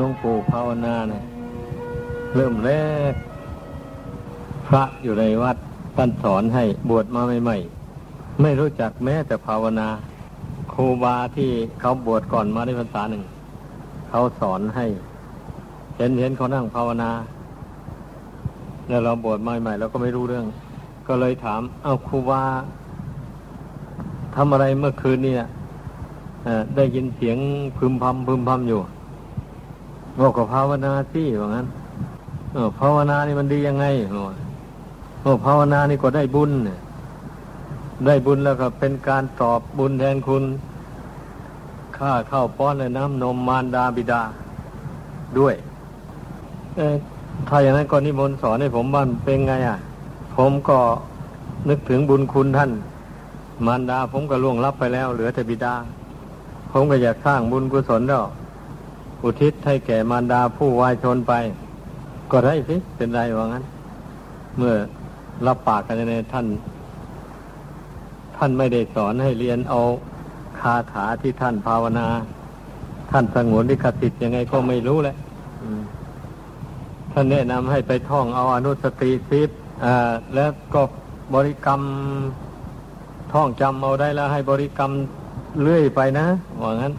หลวงปู่ภาวนาเนี่ยเริ่มแรก พระอยู่ในวัดท่านสอนให้บวชมาใหม่ๆไม่รู้จักแม้แต่ภาวนา ครูบาที่เขาบวชก่อนมาได้พรรษาหนึ่ง เขาสอนให้ เห็นเห็นเขานั่งภาวนาแล้วเราบวชใหม่ๆเราก็ไม่รู้เรื่อง ก็เลยถาม เอาครูบาทำอะไรเมื่อคืนนี่ได้ยินเสียงพึมพำพึมพำอยู่ บอกกับภาวนาสิว่างั้นเออภาวนานี่มันดียังไงโอ้ภาวนานี่ก็ได้บุญเนี่ยได้บุญแล้วก็เป็นการตอบบุญแทนคุณค่าข้าวป้อนและน้ำนมมารดาบิดาด้วยเอถ้าอย่างนั้นก็นิมนต์สอนให้ผมบ้านเป็นไงอะ ผมก็นึกถึงบุญคุณท่าน มารดาผมก็ล่วงลับไปแล้ว เหลือแต่บิดา ผมก็อยากสร้างบุญกุศลแล้ว อุทิศให้แก่มารดาผู้วายชนไป ก็ได้สิเป็นไรว่างั้น เมื่อรับปากกันในท่าน ท่านไม่ได้สอนให้เรียนเอาคาถาที่ท่านภาวนา ท่านสงวนลิขสิทธิ์ยังไงก็ไม่รู้แหละท่านแนะนำให้ไปท่องเอาอนุสติสิบแล้วก็บริกรรมท่องจำเอาได้แล้วให้บริกรรมเรื่อยไปนะว่างั้น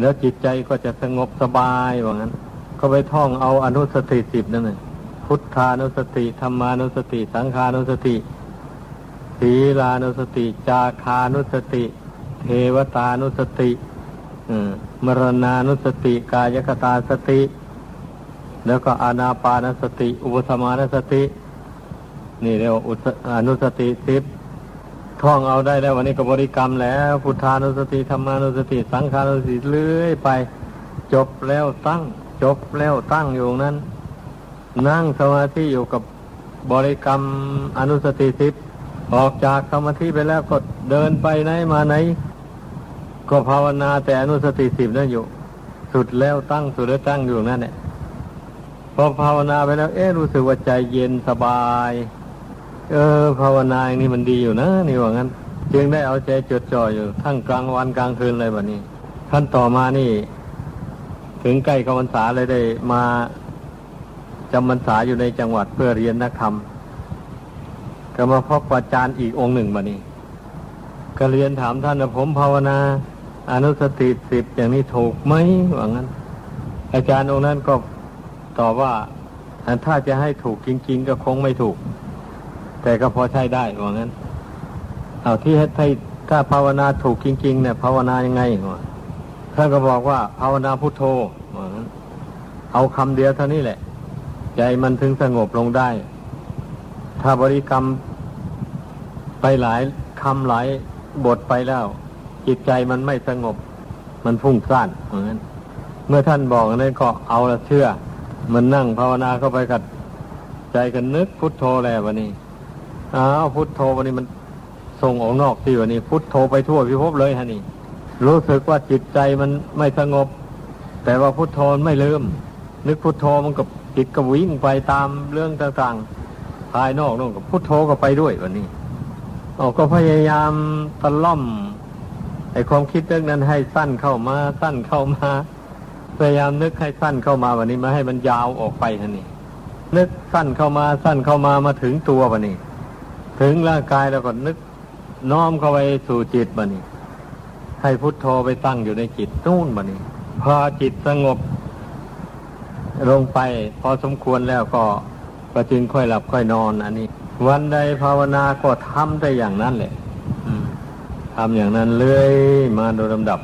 แล้วจิตใจก็จะสงบสบายว่างั้น ก็ไปท่องเอาอนุสติสิบนั่นเองพุทธานุสติธรรมานุสติ สังขานุสติศีลานุสติ จาคานุสติ เทวตานุสติมรณานุสติ กายคตาสติ แล้วก็อานาปานสติ อุปสมานสติ นี่เรียกว่าอนุสติสิบ ท่องเอาได้แล้ววันนี้ก็บริกรรมแล้วพุทธานุสติธรรมานุสติสังขานุสติเลื่อยไป จบแล้วตั้ง จบแล้วตั้งอยู่นั้น นั่งสมาธิอยู่กับบริกรรมอนุสติสิบออกจากสมาธิไปแล้วก็เดินไปไหนมาไหน ก็ภาวนาแต่อนุสติสิบนั่นอยู่ สุดแล้วตั้งสุดแล้วตั้งอยู่นั่นแหละพอภาวนาไปแล้ว เอ๊รู้สึกว่าใจเย็นสบาย เออภาวนาอย่างนี้มันดีอยู่นะ นี่ว่างั้น จึงได้เอาใจจดจ่ออยู่ ทั้งกลางวันกลางคืนเลยแบบนี้ขั้นต่อมานี่ ถึงใกล้กำพรรษาเลยได้มาจำพรรษาอยู่ในจังหวัดเพื่อเรียนนักธรรมก็มาพบอาจารย์อีกองค์หนึ่งมานี่ก็เรียนถามท่านว่าผมภาวนา อนุสติสิบอย่างนี้ถูกไหมว่างั้น อาจารย์องค์นั้นก็ตอบว่าถ้าจะให้ถูกจริง ๆ ก็คงไม่ถูก แต่ก็พอใช้ได้ว่างั้น เอาที่ให้ถ้าภาวนาถูกจริง ๆ เนี่ย ภาวนายังไงท่านก็บอกว่าภาวนาพุทโธว่างั้น เอาคำเดียวเท่านี้แหละ ใจมันถึงสงบลงได้ ถ้าบริกรรมไปหลายคำหลายบทไปแล้ว จิตใจมันไม่สงบ มันฟุ้งซ่านเหมือนนั้นเมื่อท่านบอกนั้นก็เอาละเชื่อ มันนั่งภาวนาเข้าไปกับใจกันนึกพุทโธแล้ววันนี้ อ้าวพุทโธวันนี้มันส่งออกนอกที่วันนี้ พุทโธไปทั่วพิภพเลยฮะนี่ รู้สึกว่าจิตใจมันไม่สงบ แต่ว่าพุทโธไม่ลืม นึกพุทโธมันกับจิตก็วิ่งไปตามเรื่องต่างๆ ภายนอกนู่นกับพุทโธก็ไปด้วยวันนี้ออกก็พยายามตะล่อมไอความคิดเรื่องนั้นให้สั้นเข้ามาสั้นเข้ามา พยายามนึกให้สั้นเข้ามาวันนี้มาให้มันยาวออกไปฮะนี่นึกสั้นเข้ามาสั้นเข้ามามาถึงตัววันนี้ ถึงร่างกายแล้วก็นึกน้อมเข้าไปสู่จิตบะนี่ให้พุทโธไปตั้งอยู่ในจิตนู่นบะนี่พอจิตสงบ ลงไป พอสมควรแล้วก็ก็จึงค่อยหลับค่อยนอนอันนี้ วันใดภาวนาก็ทำได้อย่างนั้นแหละทำอย่างนั้นเลื่อยมาโดยลำดับ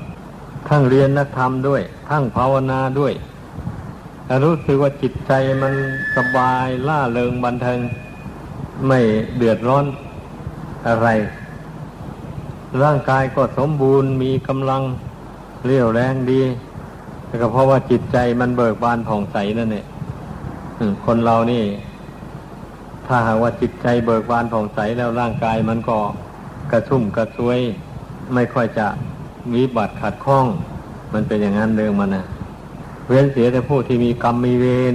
ทั้งเรียนนักธรรมด้วย ทั้งภาวนาด้วยรู้สึกว่าจิตใจมันสบายล่าเริงบันเทิง ไม่เดือดร้อนอะไร ร่างกายก็สมบูรณ์มีกำลังเรี่ยวแรงดีแต่ก็เพราะว่าจิตใจมันเบิกบานผ่องใสนั่นเองคนเรานี่ ถ้าหากว่าจิตใจเบิกบานผ่องใสแล้วร่างกายมันก็กระชุ่มกระชวย ไม่ค่อยจะวิบัติขัดข้อง มันเป็นอย่างนั้นเรื่องมันนะเว้นเสียแต่ผู้ที่มีกรรมมีเวร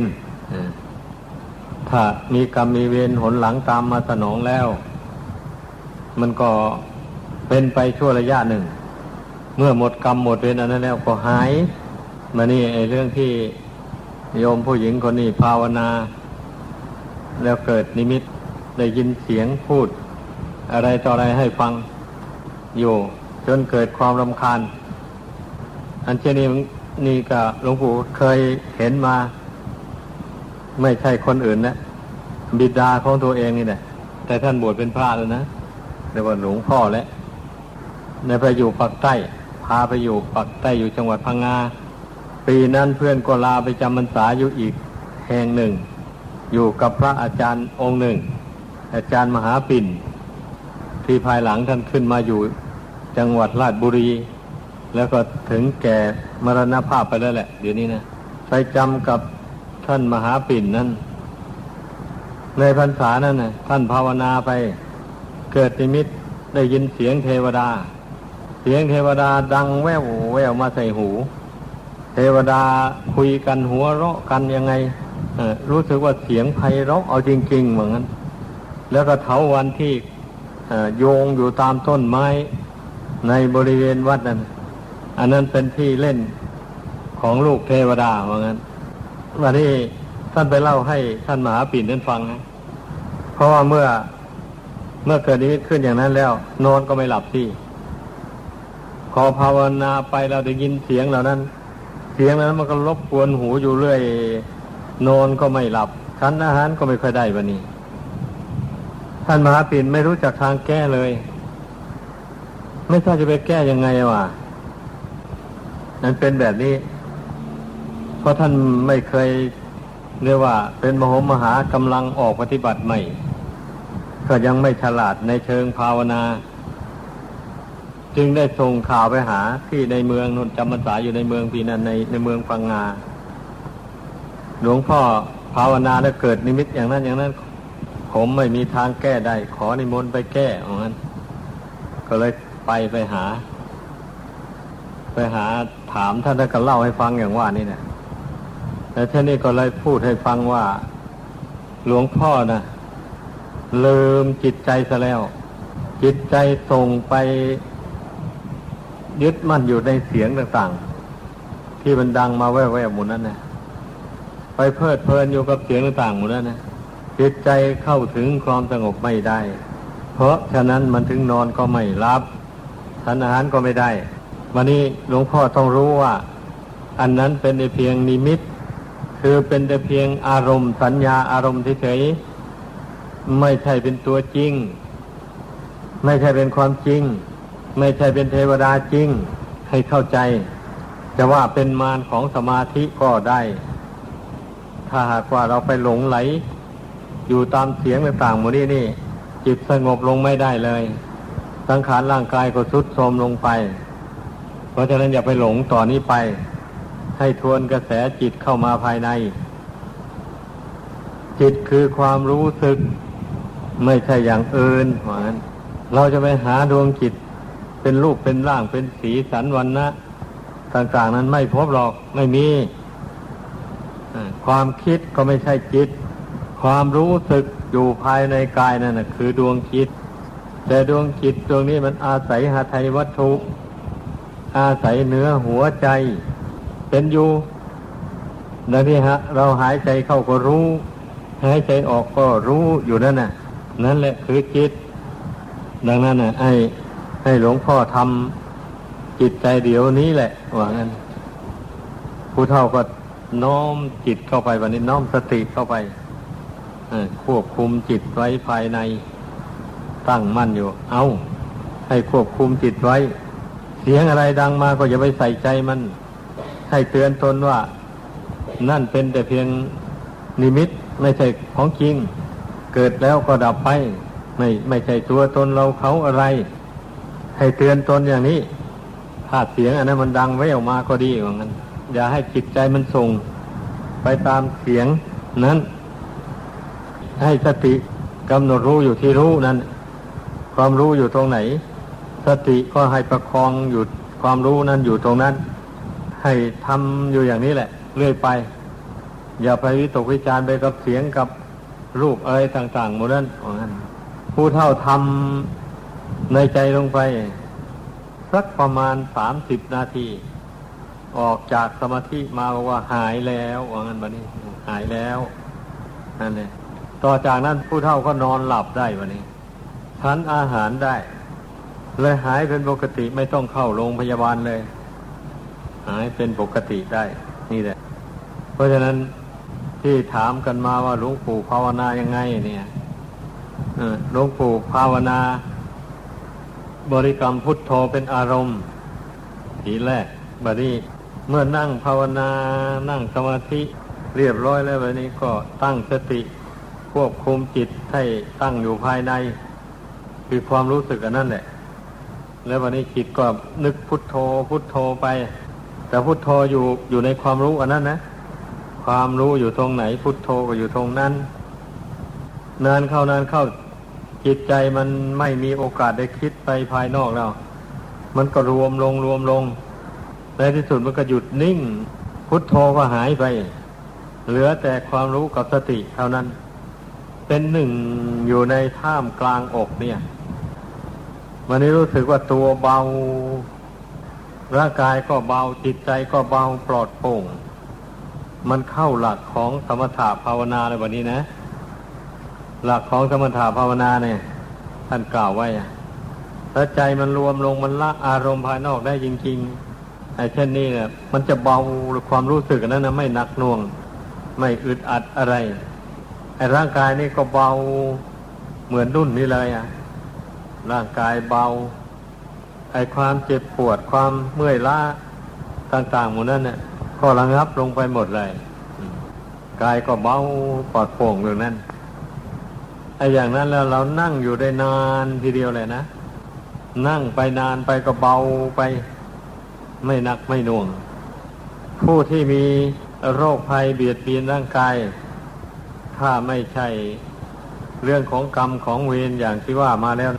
ถ้ามีกรรมมีเวรหนหลังตามมาสนองแล้ว มันก็เป็นไปชั่วระยะหนึ่ง เมื่อหมดกรรมหมดเวรอันนั้นแล้วก็หาย มานี่ไอ้เรื่องที่โยมผู้หญิงคนนี้ภาวนา แล้วเกิดนิมิตได้ยินเสียงพูด อะไรต่ออะไรให้ฟังอยู่ จนเกิดความรำคาญ อันเช่นนี้นี่ก็หลวงปู่เคยเห็นมา ไม่ใช่คนอื่นนะบิดาของตัวเองนี่แหละแต่ท่านบวชเป็นพระแล้วนะเรียกว่าหลวงพ่อแล้วในไปอยู่ปักใต้ พาไปอยู่ปักใต้อยู่จังหวัดพังงาปีนั้นเพื่อนก็ลาไปจำพรรษาอยู่อีกแห่งหนึ่ง อยู่กับพระอาจารย์องค์หนึ่ง อาจารย์มหาปิ่น ที่ภายหลังท่านขึ้นมาอยู่จังหวัดราชบุรี แล้วก็ถึงแก่มรณภาพไปแล้วแหละ เดี๋ยวนี้นะไปจำกับ ท่านมหาปิ่นนั้นในพรรษานั้นนะท่านภาวนาไปเกิดนิมิตได้ยินเสียงเทวดา เสียงเทวดาดังแว่วแว่วมาใส่หู เทวดาคุยกันหัวเราะกันยังไงรู้สึกว่าเสียงไพเราะเอาจริงๆเหมือนกันแล้วก็เถาวันที่โยงอยู่ตามต้นไม้ในบริเวณวัดนั้น อันนั้นเป็นที่เล่นของลูกเทวดาเหมือนกัน วันนี้ท่านไปเล่าให้ท่านมหาปิ่นนั้นฟังนะเพราะว่าเมื่อเมื่อเกิดนิมิตขึ้นอย่างนั้นแล้ว นอนก็ไม่หลับที่พอภาวนาไปเราได้ยินเสียงเหล่านั้น เสียงนั้นมันก็รบกวนหูอยู่เรื่อย นอนก็ไม่หลับชั้นอาหารก็ไม่ค่อยได้วันนี้ ท่านมหาปิ่นไม่รู้จักทางแก้เลย ไม่ทราบจะไปแก้ยังไงวะนั้นเป็นแบบนี้ ราะท่านไม่เคยเรียกว่า เป็นมโหมหากำลังออกปฏิบัติใหม่ ก็ยังไม่ฉลาดในเชิงภาวนา จึงได้ส่งข่าวไปหาที่ในเมืองนนจำพรรษาอยู่ในเมืองปีนั้นในในเมืองฟังงา หลวงพ่อภาวนาแล้วเกิดนิมิตอย่างนั้นอย่างนั้น ผมไม่มีทางแก้ได้ ขอนิมนต์ไปแก้อย่างนั้นก็เลยไปไปหา ไปหาถามท่านแล้วก็เล่าให้ฟังอย่างว่านี่เนี่ย แต่ท่านนี้ก็เลยพูดให้ฟังว่า หลวงพ่อนะลืมจิตใจซะแล้ว จิตใจส่งไปยึดมั่นอยู่ในเสียงต่างๆ ที่มันดังมาแว่วๆหมดนั้นนะไปเพลิดเพลินอยู่กับเสียงต่างๆหมดนั้นนะจิตใจเข้าถึงความสงบไม่ได้ เพราะฉะนั้นมันถึงนอนก็ไม่รับทานอาหารก็ไม่ได้ วันนี้หลวงพ่อต้องรู้ว่า อันนั้นเป็นในเพียงนิมิต คือเป็นแต่เพียงอารมณ์สัญญาอารมณ์เฉยๆไม่ใช่เป็นตัวจริง ไม่ใช่เป็นความจริง ไม่ใช่เป็นเทวดาจริง ให้เข้าใจ จะว่าเป็นมารของสมาธิก็ได้ ถ้าหากว่าเราไปหลงไหล อยู่ตามเสียงต่างๆหมดนี้นี่ จิตสงบลงไม่ได้เลย สังขารร่างกายก็ทุดโทรมลงไป เพราะฉะนั้นอย่าไปหลงต่อนนี้ไป ให้ทวนกระแสจิตเข้ามาภายใน จิตคือความรู้สึก ไม่ใช่อย่างอื่นเหมือนเราจะไปหาดวงจิต เป็นรูปเป็นร่างเป็นสีสันวันนะต่างๆนั้นไม่พบหรอกไม่มีความคิดก็ไม่ใช่จิต ความรู้สึกอยู่ภายในกายนั่นนะคือดวงจิต แต่ดวงจิตดวงนี้มันอาศัยหาไทยวัตถุ อาศัยเนื้อหัวใจ เป็นอยู่ดังนี้ฮะ เราหายใจเข้าก็รู้ หายใจออกก็รู้อยู่นั่นน่ะ นั่นแหละคือจิต ดังนั้นน่ะให้ให้หลวงพ่อทำจิตใจเดี๋ยวนี้แหละว่างั้นผู้เฒ่าก็น้อมจิตเข้าไปวันนี้น้อมสติเข้าไปควบคุมจิตไว้ภายในตั้งมั่นอยู่ เอาให้ควบคุมจิตไว้ เสียงอะไรดังมาก็อย่าไปใส่ใจมัน ให้เตือนตนว่า นั่นเป็นแต่เพียงนิมิตไม่ใช่ของจริง เกิดแล้วก็ดับไป ไม่ไม่ใช่ตัวตนเราเขาอะไร ให้เตือนตนอย่างนี้ถ้าเสียงอันนั้นมันดังไว้ออกมาก็ดีเหมือนกันอย่าให้จิตใจมันส่ง ไปตามเสียงนั้น ให้สติกำหนดรู้อยู่ที่รู้นั้น ความรู้อยู่ตรงไหน สติก็ให้ประคองอยู่ความรู้นั้นอยู่ตรงนั้น ให้ทำอยู่อย่างนี้แหละ เรื่อยไป อย่าไปวิตกวิจารไปกับเสียงกับรูปอะไรต่างๆหมดนั้นนั้นผู้เท่าทำในใจลงไป สักประมาณสามสิบนาที ออกจากสมาธิมาบอกว่าหายแล้วว่างั้นบัดนี้ หายแล้วนั่นเลยต่อจากนั้นผู้เฒ่าก็นอนหลับได้วันนี้ฉันอาหารได้ เลยหายเป็นปกติไม่ต้องเข้าโรงพยาบาลเลย หายเป็นปกติได้ นี่แหละ เพราะฉะนั้นที่ถามกันมาว่าหลวงปู่ภาวนายังไง เนี่ยหลวงปู่ภาวนา บริกรรมพุทโธเป็นอารมณ์ ทีแรกบัดนี้เมื่อนั่งภาวนา นั่งสมาธิเรียบร้อยแล้วบัดนี้ก็ตั้งสติควบคุมจิตให้ตั้งอยู่ภายใน คือความรู้สึกอันนั้นแหละ แล้ววันนี้จิตก็นึกพุทโธพุทโธไป แต่พุทโธอยู่อยู่ในความรู้อันนั้นนะ ความรู้อยู่ตรงไหน พุทโธก็อยู่ตรงนั้นนานเข้านานเข้าจิตใจมันไม่มีโอกาสได้คิดไปภายนอกแล้ว มันก็รวมลงรวมลงในที่สุดมันก็หยุดนิ่ง พุทโธก็หายไป เหลือแต่ความรู้กับสติเท่านั้น เป็นหนึ่งอยู่ในท่ามกลางอกเนี่ยวันนี้รู้สึกว่าตัวเบา ร่างกายก็เบาจิตใจก็เบาปลอดโปร่ง มันเข้าหลักของสมถะภาวนาเลยวันนี้นะ หลักของสมถะภาวนาเนี่ย ท่านกล่าวไว้ถ้าใจมันรวมลงมันละอารมณ์ภายนอกได้จริงๆไอ้เช่นนี้เนี่ยมันจะเบาความรู้สึกนั้นนะไม่หนักหน่วง ไม่อึดอัดอะไรไอ้ร่างกายนี่ก็เบาเหมือนรุ่นนี้เลยอะ ร่างกายเบา อ้ความเจ็บปวดความเมื่อยล้าต่างๆหมดนั้นเนี่ยก็ระงับลงไปหมดเลยกายก็เบาปลอดโปร่งอย่างนั้นไอ้อย่างนั้นแล้วเรานั่งอยู่ได้นานทีเดียวเลยนะ นั่งไปนานไปก็เบาไป ไม่นักไม่น่วง ผู้ที่มีโรคภัยเบียดเบียนร่างกาย ถ้าไม่ใช่เรื่องของกรรมของเวรอย่างที่ว่ามาแล้ว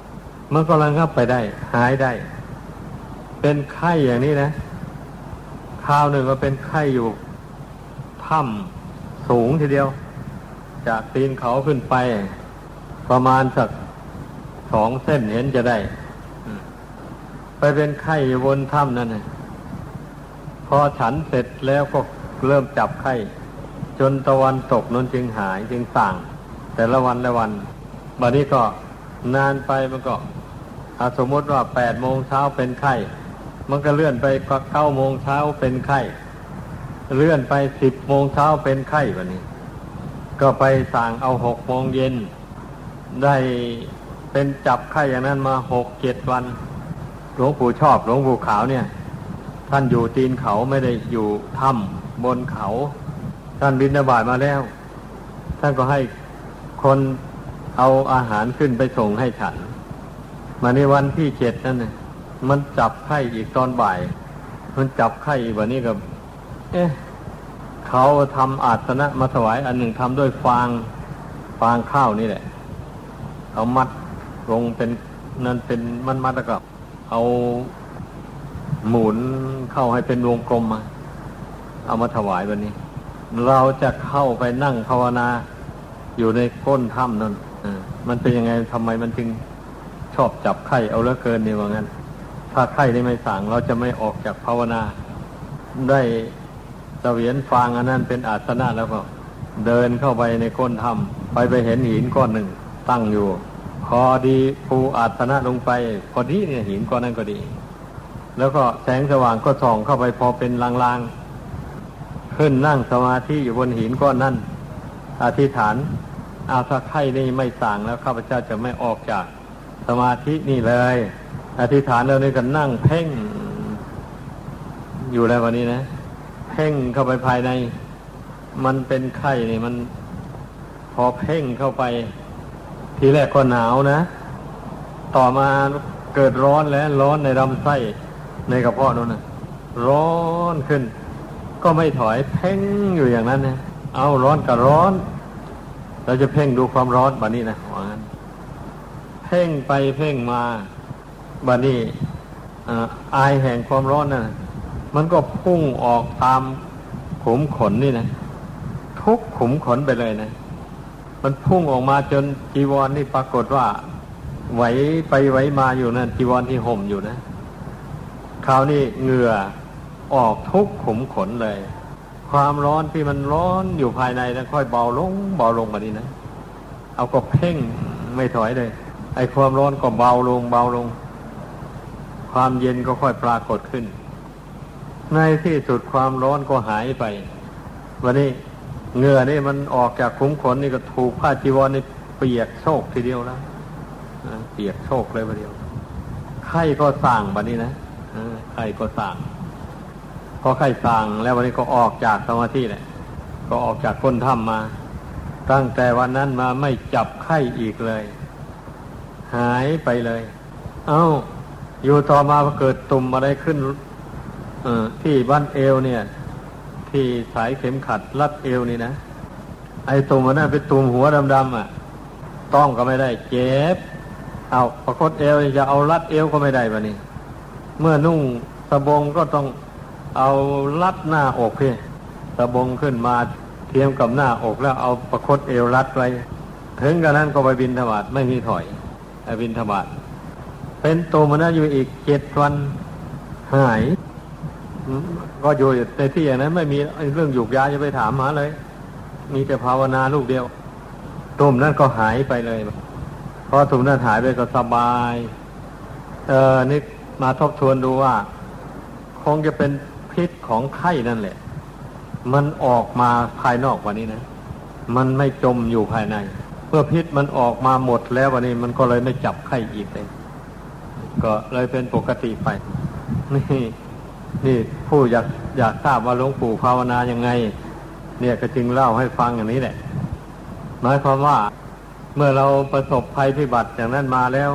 มันก็ระงับไปได้ หายได้ เป็นไข้อย่างนี้นะคราวหนึ่งก็เป็นไข้อยู่ถ้ำสูงทีเดียว จากตีนเขาขึ้นไป ประมาณสักสองเส้นเห็นจะได้ ไปเป็นไข้อยู่บนถ้ำนั่นนะพอฉันเสร็จแล้วก็เริ่มจับไข้ จนตะวันตกนั้นจึงหายจึงสั่งแต่ละวันละวันบัดนี้ก็นานไปมันก็สมมติว่าแปดโมงเช้าเป็นไข้ มันก็เลื่อนไปเก้าโมงเช้าเป็นไข้ เลื่อนไปสิบโมงเช้าเป็นไข้แบบนี้ ก็ไปสั่งเอาหกโมงเย็น ได้เป็นจับไข้อย่างนั้นมาหกเจ็ดวัน หลวงปู่ชอบหลวงปู่ขาวเนี่ย ท่านอยู่ตีนเขาไม่ได้อยู่ถ้ำบนเขา ท่านบินบาตมาแล้ว ท่านก็ให้คนเอาอาหารขึ้นไปส่งให้ฉันมาในวันที่เจ็ดนั่นน่ะ มันจับไข้อีกตอนบ่าย มันจับไข้อีกวันนี้กับ เอ๊ะเขาทำอาสนะมาถวาย อันหนึ่งทำด้วยฟางฟางข้าวนี่แหละ เอามัดลงเป็นนั่นเป็นมันมัดแล้วก็เอาหมุนเข้าให้เป็นวงกลมมา เอามาถวายวันนี้ เราจะเข้าไปนั่งภาวนา อยู่ในก้นถ้ำนั่นมันเป็นยังไงทำไมมันจึงชอบจับไข่เอาเลือเกินนี่ว่างั้น ถ้าไข่ได้ไม่สั่งเราจะไม่ออกจากภาวนา ได้เสวียนฟางอันนั้นเป็นอาสนะแล้วก็เดินเข้าไปในก้นถ้ำไปไปเห็นหินก้อนหนึ่งตั้งอยู่ พอดีปูอาสนะลงไป พอดีเนี่ยหินก้อนนั้นก็ดี แล้วก็แสงสว่างก็ส่องเข้าไปพอเป็นลางๆขึ้นนั่งสมาธิอยู่บนหินก้อนนั้นอธิษฐานอาถ้าไข้นี่ไม่สั่งแล้วข้าพเจ้าจะไม่ออกจากสมาธินี่เลย อธิษฐานแล้วนี่ยก็นั่งเพ่ง อยู่แล้ววันนี้นะ เพ่งเข้าไปภายใน มันเป็นไข้นี่มันพอเพ่งเข้าไป ทีแรกก็หนาวนะ ต่อมาเกิดร้อนแล้ว ร้อนในลำไส้ในกระเพาะนั่นนะร้อนขึ้น ก็ไม่ถอยเพ่งอยู่อย่างนั้นนะเอาร้อนกับร้อน เราจะเพ่งดูความร้อนบานี้นะว่างั้น เพ่งไปเพ่งมา บานี้อายแห่งความร้อนนะ่ะ มันก็พุ่งออกตามขุมขนนี่นะทุกขุมขนไปเลยนะ มันพุ่งออกมาจนจีวรนนี่ปรากฏว่า ไหวไปไหวมาอยู่นะั่นจีวรที่ห่มอยู่นะคราวนี้เหงื่อออกทุกขุมขนเลย ความร้อนที่มันร้อนอยู่ภายในแล้วค่อยเบาลงเบาลงมาดีนะ เอาก็เพ่งไม่ถอยเลย ไอ้ความร้อนก็เบาลงเบาลง ความเย็นก็ค่อยปรากฏขึ้น ในที่สุดความร้อนก็หายไป วันนี้เหงื่อนี่มันออกจากขุมขนนี่ก็ถูกผ้าจีวรนี่เปียกโชกทีเดียวแล้วเปียกโชกเลยวันเดียวไข้ก็สั่งบันนี้นะไข้ก็สั่งพอไข้สั่งแล้ววันนี้ก็ออกจากสมาธิแหละ ก็ออกจากก้นถ้ำมา ตั้งแต่วันนั้นมาไม่จับไข้อีกเลย หายไปเลย เอา้า อยู่ต่อมาเกิดตุ่มอะไรขึ้นที่บ้านเอวเนี่ย ที่สายเข็มขัดรัดเอวนี่นะไอ้ตุ่มมันน่ะเป็นตุ่มหัวดำๆอะ ต้องก็ไม่ได้ เจ็บเอาประคตเอวจะเอารัดเอวก็ไม่ได้บะนี่เมื่อนุ่งสบงก็ต้องเอารัดหน้าอกพี่สบงขึ้นมาเทียมกับหน้าอกแล้วเอาประคตเอวรัดไว้ ถึงกระนั้นก็ไปบินธบาตไม่มีถอยไปบินธบาต เป็นตัวมันอยู่อีกเจ็ดวันหาย ก็อยู่ในที่อย่างนั้น ไม่มีเรื่องหยุกยาจะไปถามหาเลย มีแต่ภาวนาลูกเดียวตุ่มนั้นก็หายไปเลยพอตุ่มนั้นหายไปก็สบาย เออนึกมาทบทวนดูว่า คงจะเป็นพิษของไข้นั่นแหละ มันออกมาภายนอกวันนี้นะ มันไม่จมอยู่ภายใน เมื่อพิษมันออกมาหมดแล้ววันนี้มันก็เลยไม่จับไข้อีกเลย ก็เลยเป็นปกติไป นี่นี่ผู้อยากอยากทราบว่าหลวงปู่ภาวนายังไง เนี่ยก็จึงเล่าให้ฟังอย่างนี้แหละหมายความว่าเมื่อเราประสบภัยพิบัติอย่างนั้นมาแล้ว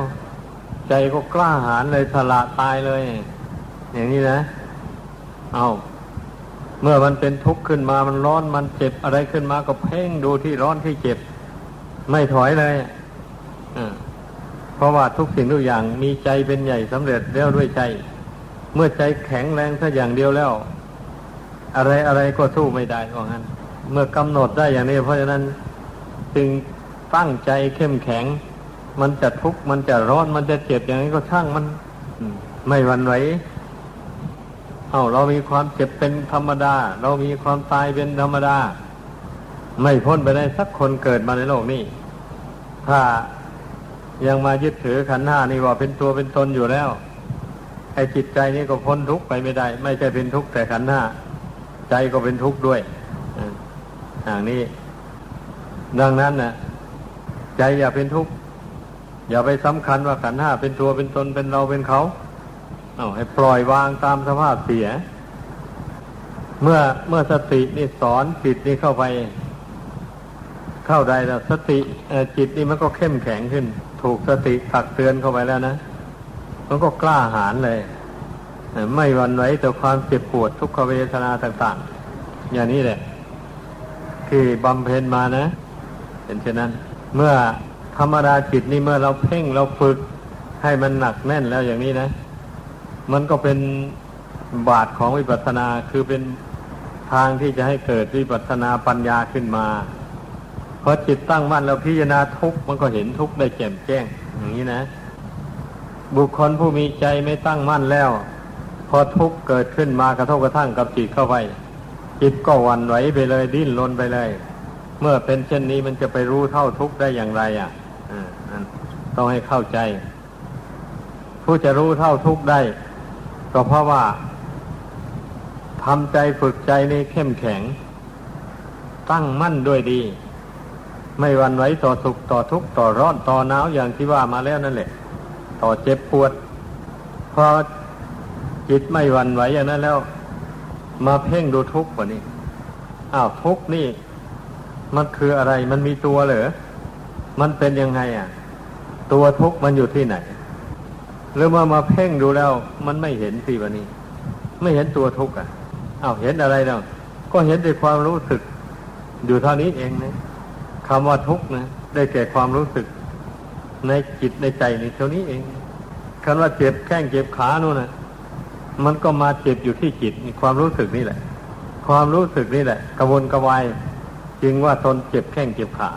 ใจก็กล้าหาญเลยสละตายเลย อย่างนี้นะ เอาเมื่อมันเป็นทุกข์ขึ้นมามันร้อนมันเจ็บอะไรขึ้นมาก็เพ่งดูที่ร้อนที่เจ็บ ไม่ถอยเลย เพราะว่าทุกสิ่งทุกอย่างมีใจเป็นใหญ่สำเร็จแล้วด้วยใจ เมื่อใจแข็งแรงแค่อย่างเดียวแล้ว อะไรอะไรก็สู้ไม่ได้ว่างั้น เมื่อกำหนดได้อย่างนี้ เพราะฉะนั้นจึงตั้งใจเข้มแข็ง มันจะทุกข์มันจะร้อนมันจะเจ็บอย่างนี้ก็ช่างมันไม่หวั่นไหวเอาเรามีความเจ็บเป็นธรรมดา เรามีความตายเป็นธรรมดา ไม่พ้นไปได้สักคนเกิดมาในโลกนี้ ถ้า ยังมายึดถือขันห้านี่ว่าเป็นตัวเป็นตนอยู่แล้วไอ้จิตใจนี้ก็พ้นทุกข์ไปไม่ได้ ไม่ใช่เป็นทุกข์แต่ขันห้าใจก็เป็นทุกข์ด้วยอย่างนี้ ดังนั้นนะใจอย่าเป็นทุกข์อย่าไปสำคัญว่าขันห้าเป็นตัวเป็นตนเป็นเราเป็นเขาเอาให้ปล่อยวางตามสภาพเสีย เมื่อเมื่อสตินี่สอนจิตนี่เข้าไป เข้าใดแล้วสติจิตนี่มันก็เข้มแข็งขึ้น ถูกสติตักเตือนเข้าไปแล้วนะ มันก็กล้าหาญเลย ไม่วันไหวต่อความเจ็บปวดทุกขเวทนาต่าง ๆ อย่างนี้แหละ ที่บำเพ็ญมานะ เป็นเช่นนั้น เมื่อธรรมดาจิตนี่เมื่อเราเพ่งเราฝึกให้มันหนักแน่นแล้วอย่างนี้นะ มันก็เป็นบาทของวิปัสสนาคือเป็นทางที่จะให้เกิดวิปัสสนาปัญญาขึ้นมา พอจิตตั้งมั่นแล้วพิจารณาทุกมันก็เห็นทุกได้แจ่มแจ้ง อย่างนี้นะ บุคคลผู้มีใจไม่ตั้งมั่นแล้ว พอทุกเกิดขึ้นมากระทบกระทั่งกับจิตเข้าไป จิตก็วันไหวไปเลยดิ้นรนไปเลย เมื่อเป็นเช่นนี้มันจะไปรู้เท่าทุกได้อย่างไรอะต้องให้เข้าใจ ผู้จะรู้เท่าทุกได้ ก็เพราะว่าทำใจฝึกใจในเข้มแข็ง ตั้งมั่นด้วยดี ไม่วันไหวต่อสุขต่อทุกข์ต่อร้อนต่อหนาวอย่างที่ว่ามาแล้วนั่นแหละ ต่อเจ็บปวด พอจิตไม่วันไหวอย่างนั้นแล้ว มาเพ่งดูทุกข์กว่านี้อ้าวทุกข์นี่ มันคืออะไรมันมีตัวเหรอมันเป็นยังไงอะ ตัวทุกข์มันอยู่ที่ไหนหรือมามาเพ่งดูแล้ว มันไม่เห็นสิวันนี้ ไม่เห็นตัวทุกข์อะอ้าวเห็นอะไรแล้วก็เห็นด้วยความรู้สึก อยู่เท่านี้เองนะ คำว่าทุกข์นะ ได้แก่ความรู้สึก ในจิตในใจในเท่านี้เองคำว่าเจ็บแข้งเจ็บขาโน่นนะมันก็มาเจ็บอยู่ที่จิตความรู้สึกนี่แหละ ความรู้สึกนี่แหละ กระวนกระวายจึงว่าทนเจ็บแข้งเจ็บขา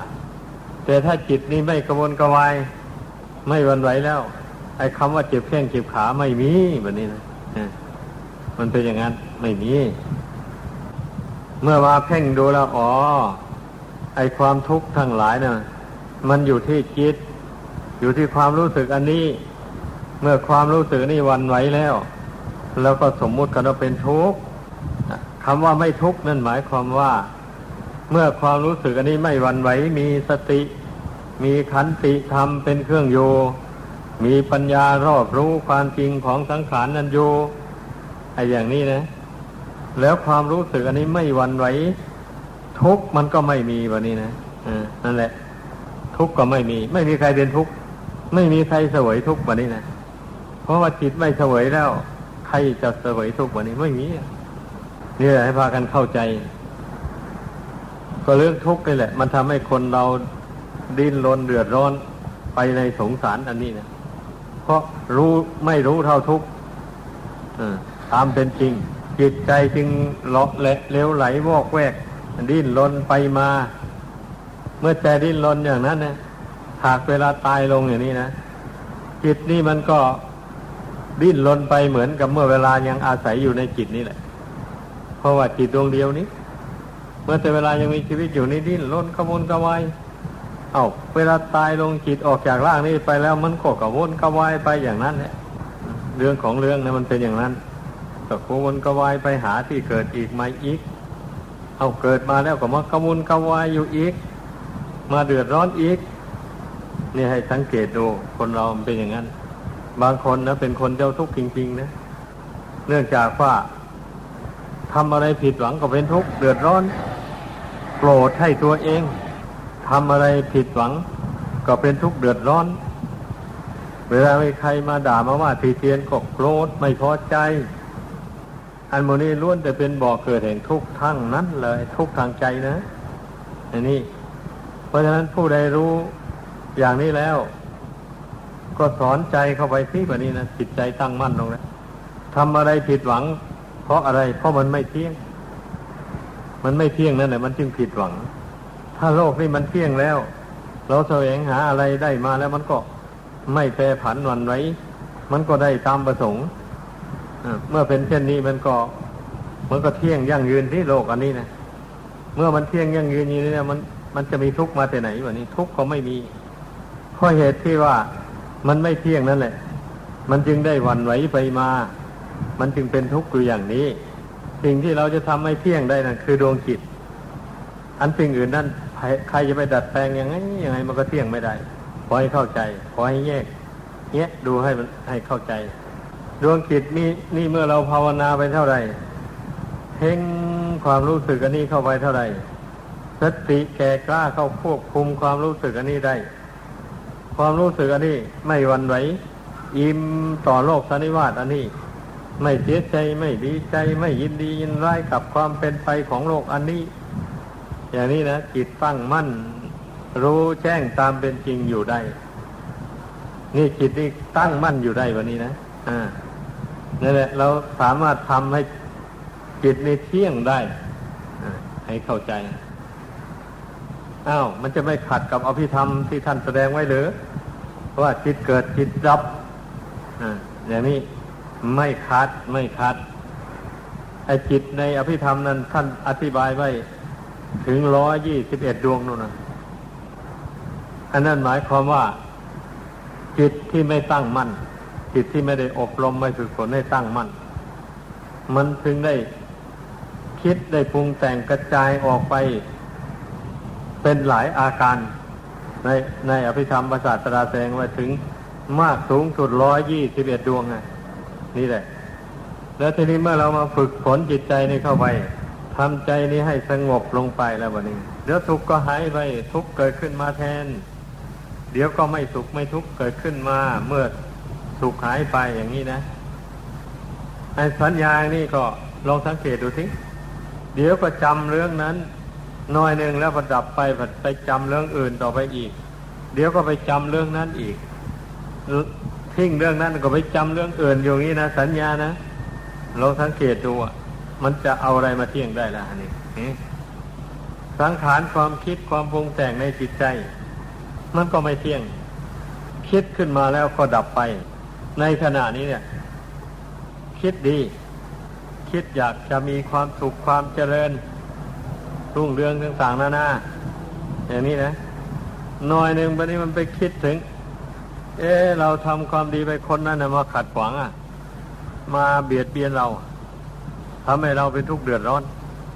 แต่ถ้าจิตนี้ไม่กระวนกระวาย ไม่วันไหวแล้ว ไอ้คำว่าเจ็บแข้งเจ็บขาไม่มีแบบนี้นะมันเป็นอย่างนั้นไม่มี เมื่อมาเพ่งดูแล้ว อ๋อ ไอความทุกข์ทั้งหลายเนะ่ะมันอยู่ที่จิตอยู่ที่ความรู้สึกอันนี้ เมื่อความรู้สึกนี่วันไหวแล้ว แล้วก็สมมุติกันว่าเป็นทุกข์คำว่าไม่ทุกข์นั่นหมายความว่า เมื่อความรู้สึกอันนี้ไม่วันไหวมีสติ มีขันติธรรมเป็นเครื่องโย มีปัญญารอบรู้ความจริงของสังขารนั้นอยู่ไอ้อย่างนี้นะ แล้วความรู้สึกอันนี้ไม่วันไหว ทุกมันก็ไม่มีแบบนี้นะอ่านั่นแหละ ทุกก็ไม่มี ไม่มีใครเป็นทุกไม่มีใครเสวยทุกแบบนี้นะเพราะว่าจิตไม่เสวยแล้ว ใครจะเสวยทุกแบบนี้ไม่มีนี่แหละให้พากันเข้าใจ ก็เรื่องทุกข์นี่แหละ มันทำให้คนเราดิ้นรนเดือดร้อนไปในสงสารอันนี้นะเพราะรู้ไม่รู้เท่าทุกข์ตามเป็นจริง จิตใจจึงเลาะเละเลี้ยวไหลวอกแวก ดิ้นรนไปมา เมื่อใจดิ้นรนอย่างนั้นนะหากเวลาตายลงอย่างนี้นะจิตนี่มันก็ดิ้นรนไปเหมือนกับเมื่อเวลายังอาศัยอยู่ในจิตนี่แหละ เพราะว่าจิตดวงเดียวนี้ เมื่อแต่เวลายังมีชีวิตอยู่นี่ดิ้นรนขมุนกระวายเอาเวลาตายลงจิตออกจากร่างนี้ไปแล้วมันก็กระวนกระวายไปอย่างนั้นเนี่ยเรื่องของเรื่องนะมันเป็นอย่างนั้นก็กระวนกระวายไปหาที่เกิดอีกไหมอีก เอาเกิดมาแล้วก็มากระวนกระวายอยู่อีก มาเดือดร้อนอีก นี่ให้สังเกตดูคนเราเป็นอย่างนั้น บางคนนะเป็นคนเจ้าทุกข์จริงๆนะเนื่องจากว่าทำอะไรผิดหวังก็เป็นทุกข์เดือดร้อนโกรธให้ตัวเองทำอะไรผิดหวัง ก็เป็นทุกข์เดือดร้อน เวลามีใครมาด่ามาว่าทีเทียนก็โกรธไม่พอใจ อันโมนี้ล้วนแต่เป็นบ่อเกิดแห่งทุกข์ทั้งนั้นเลย ทุกข์ทางใจนะอันนี้ เพราะฉะนั้นผู้ใดรู้อย่างนี้แล้ว ก็สอนใจเข้าไปที่แบบนี้นะจิตใจตั้งมั่นลงแล้วทำอะไรผิดหวัง เพราะอะไร เพราะมันไม่เที่ยง มันไม่เที่ยงนั่นแหละมันจึงผิดหวัง ถ้าโลกนี่มันเที่ยงแล้ว เราแสวงหาอะไรได้มาแล้วมันก็ไม่แปรผันวันไว้ มันก็ได้ตามประสงค์ เมื่อเป็นเช่นนี้มันก็มันก็เที่ยงยั่งยืนที่โลกอันนี้นะเมื่อมันเที่ยงยั่งยืนอย่นี้เนี่ยมันมันจะมีทุกข์มาแต่ไหนวะนี้ ทุกข์ก็ไม่มีเพราะเหตุที่ว่ามันไม่เที่ยงนั่นแหละ มันจึงได้วันไหวไปมา มันจึงเป็นทุกข์อยู่อย่างนี้ สิ่งที่เราจะทำให้เที่ยงได้นั่นคือดวงจิต อันสิ่งอื่นนั่นใครจะไปดัดแปลงยังไงยังไงมันก็เที่ยงไม่ได้ขอให้เข้าใจขอให้แยกเนี้ยดูให้มันให้เข้าใจ ดวงจิตนี่นี่เมื่อเราภาวนาไปเท่าไหร่เพ่งความรู้สึกอันนี้เข้าไปเท่าไหร่สติแก่กล้าเข้าควบคุมความรู้สึกอันนี้ได้ ความรู้สึกอันนี้ไม่วันไหวอิ่มต่อโลกสันนิวาตอันนี้ ไม่เสียใจไม่ดีใจไม่ยินดียินร้ายกับความเป็นไปของโลกอันนี้ อย่างนี้นะจิตตั้งมั่น รู้แจ้งตามเป็นจริงอยู่ได้ นี่จิตนี่ตั้งมั่นอยู่ได้วันนี้นะอ่า นี่แหละ เราสามารถทำให้จิตในเที่ยงได้ให้เข้าใจอ้าวมันจะไม่ขัดกับอภิธรรมที่ท่านแสดงไว้หรือว่าจิตเกิดจิตรับอ่าอย่างนี้ไม่คัดไม่คัดไอ้จิตในอภิธรรมนั้น ท่านอธิบายไว้ถึงร้อยยี่สิบเอ็ดดวงนู่นนะอันนั้นหมายความว่า จิตที่ไม่ตั้งมั่น จิตที่ไม่ได้อบรมไม่ฝึกฝนให้ตั้งมั่น มันถึงได้คิดได้ปรุงแต่งกระจายออกไป เป็นหลายอาการ ในในอภิธรรมประสาทตราแสดงไว้ถึงมากสูงสุดร้อยยี่สิบเอ็ดดวงไงนี่แหละ แล้วทีนี้เมื่อเรามาฝึกฝนจิตใจนี้เข้าไปทำใจนี้ให้สงบลงไปแล้ววันนี้เดี๋ยวทุกข์ก็หายไปทุกข์เกิดขึ้นมาแทน เดี๋ยวก็ไม่สุขไม่ทุกข์เกิดขึ้นมา เมื่อ สุขหายไปอย่างนี้นะไอ้สัญญานี่ก็ลองสังเกตดูสิเดี๋ยวก็จำเรื่องนั้นน้อยหนึ่งแล้วประดับไปไปจำเรื่องอื่นต่อไปอีก เดี๋ยวก็ไปจำเรื่องนั้นอีกทิ้งเรื่องนั้นก็ไปจำเรื่องอื่นอย่างนี้นะสัญญานะเราสังเกตดูอะ มันจะเอาอะไรมาเที่ยงได้ล่ะนี่สังขารความคิดความปรุงแต่งในจิตใจ มันก็ไม่เที่ยง คิดขึ้นมาแล้วก็ดับไป ในขณะนี้เนี่ย คิดดี คิดอยากจะมีความสุขความเจริญ รุ่งเรืองต่างๆนานาอย่างนี้นะหน่อยหนึ่งวันนี้มันไปคิดถึง เออเราทำความดีไปคนนั้นนะมาขัดขวางอะ มาเบียดเบียนเราทำให้เราเป็นทุกข์เดือดร้อน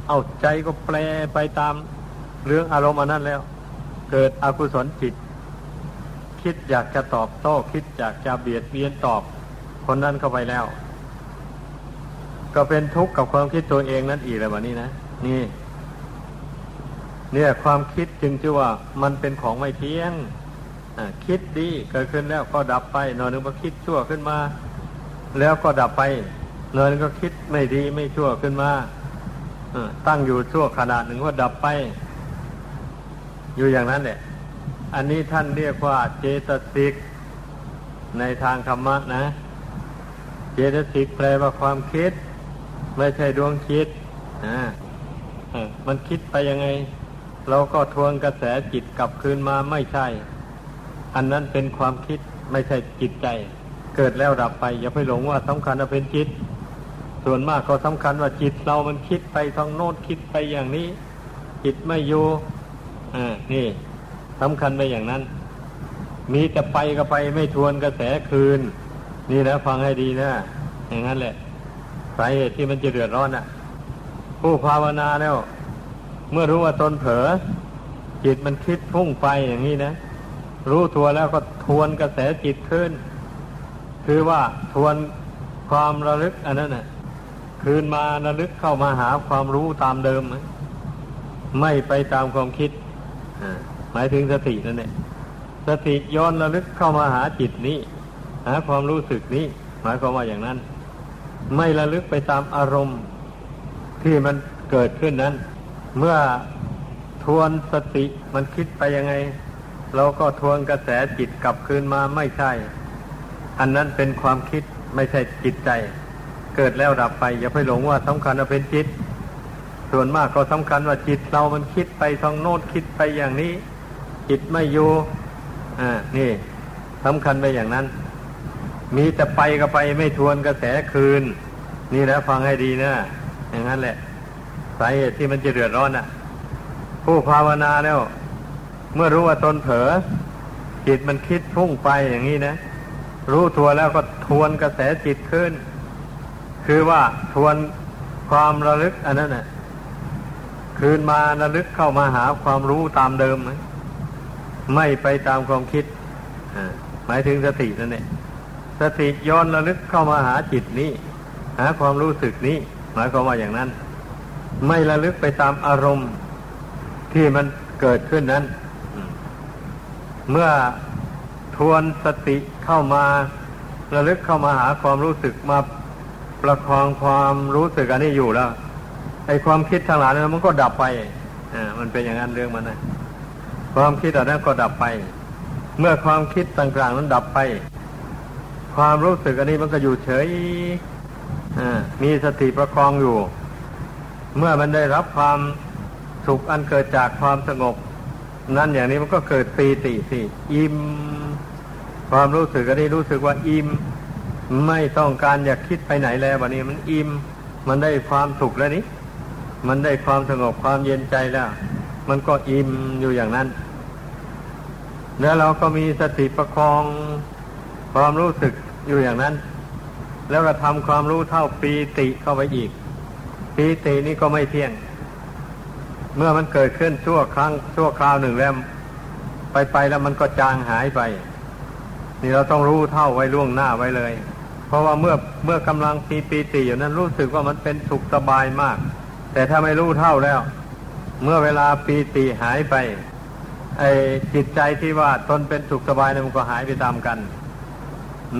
เอาใจก็แปลไปตามเรื่องอารมณ์อันนั้นแล้ว เกิดอกุศลจิต คิดอยากจะตอบโต้คิดอยากจะเบียดเบียนตอบคนนั้นเข้าไปแล้ว ก็เป็นทุกข์กับความคิดตัวเองนั่นอีกเลยวันนี้นะนี่ เนี่ยความคิดจึงชื่อว่ามันเป็นของไม่เที่ยงคิดดีเกิดขึ้นแล้วก็ดับไปหน่อยนึงก็คิดชั่วขึ้นมา แล้วก็ดับไปหน่อยนึงก็คิดไม่ดีไม่ชั่วขึ้นมาตั้งอยู่ชั่วขนาดหนึ่งก็ดับไป อยู่อย่างนั้นแหละ อันนี้ท่านเรียกว่าเจตสิก ในทางธรรมะนะ เจตสิกแปลว่าความคิด ไม่ใช่ดวงคิดนะมันคิดไปยังไง เราก็ทวงกระแสจิตกลับคืนมาไม่ใช่ อันนั้นเป็นความคิดไม่ใช่จิตใจ เกิดแล้วดับไป อย่าไปหลงว่าสำคัญว่าเป็นจิต ส่วนมากก็สำคัญว่าจิตเรามันคิดไปทางโน้นคิดไปอย่างนี้ จิตไม่อยู่อ่านี่ สำคัญไปอย่างนั้น มีแต่ไปก็ไปไม่ทวนกระแสคืน นี่นะฟังให้ดีนะ อย่างนั้นแหละสาเหตุที่มันจะเดือดร้อนอะ ผู้ภาวนาแล้ว เมื่อรู้ว่าตนเผลอจิตมันคิดพุ่งไปอย่างนี้นะ รู้ทัวแล้วก็ทวนกระแสจิตขึ้น คือว่าทวนความระลึกอันนั้นน่ะ คืนมาระลึกเข้ามาหาความรู้ตามเดิม ไม่ไปตามความคิด หมายถึงสตินั่นเองสติย้อนระลึกเข้ามาหาจิตนี้ หาความรู้สึกนี้ หมายความว่าอย่างนั้น ไม่ระลึกไปตามอารมณ์ที่มันเกิดขึ้นนั้น เมื่อทวนสติมันคิดไปยังไง เราก็ทวนกระแสจิตกลับคืนมาไม่ใช่ อันนั้นเป็นความคิดไม่ใช่จิตใจ เกิดแล้วดับไป อย่าไปหลงว่าสำคัญว่าเป็นจิต ส่วนมากก็สำคัญว่าจิตเรามันคิดไปทางโน้นคิดไปอย่างนี้ จิตไม่อยู่อ่านี่สำคัญไปอย่างนั้น มีแต่ไปก็ไปไม่ทวนกระแสคืน นี่นะฟังให้ดีนะอย่างนั้นแหละสาเหตุที่มันจะเดือดร้อนอะ ผู้ภาวนาแล้ว เมื่อรู้ว่าตนเผลอจิตมันคิดพุ่งไปอย่างนี้นะ รู้ทัวแล้วก็ทวนกระแสจิตขึ้น คือว่าทวนความระลึกอันนั้นน่ะคืนมาระลึกเข้ามาหาความรู้ตามเดิมนะ ไม่ไปตามความคิดหมายถึงสตินั่นเองสติย้อนระลึกเข้ามาหาจิตนี้ หาความรู้สึกนี้ หมายความว่าอย่างนั้น ไม่ระลึกไปตามอารมณ์ที่มันเกิดขึ้นนั้น เมื่อทวนสติเข้ามาระลึกเข้ามาหาความรู้สึกมาประคองความรู้สึกอันนี้อยู่แล้วไอ้ความคิดทางหลายนั้นมันก็ดับไปอ่ามันเป็นอย่างนั้นเรื่องมันนะ ความคิดอันนั้นก็ดับไป เมื่อความคิดต่างๆนั้นดับไป ความรู้สึกอันนี้มันก็อยู่เฉยมีสติประคองอยู่ เมื่อมันได้รับความสุขอันเกิดจากความสงบ นั่นอย่างนี้มันก็เกิดปีติสิอิ่มความรู้สึกอันนี้รู้สึกว่าอิ่มไม่ต้องการอยากคิดไปไหนแล้ววันนี้มันอิ่มมันได้ความสุขแล้วนี้มันได้ความสงบความเย็นใจแล้ว มันก็อิ่มอยู่อย่างนั้น แล้วเราก็มีสติประคองความรู้สึกอยู่อย่างนั้น แล้วก็ทำความรู้เท่าปีติเข้าไปอีก ปีตินี่ก็ไม่เที่ยง เมื่อมันเกิดขึ้นชั่วครั้งชั่วคราวหนึ่งแล้วไปไปแล้วมันก็จางหายไป นี่เราต้องรู้เท่าไว้ล่วงหน้าไว้เลย เพราะว่าเมื่อเมื่อกำลังปีปีติอยู่นั้นรู้สึกว่ามันเป็นสุขสบายมาก แต่ถ้าไม่รู้เท่าแล้ว เมื่อเวลาปีติหายไป ไอ้จิตใจที่ว่าตนเป็นสุขสบายนั้นมันก็หายไปตามกัน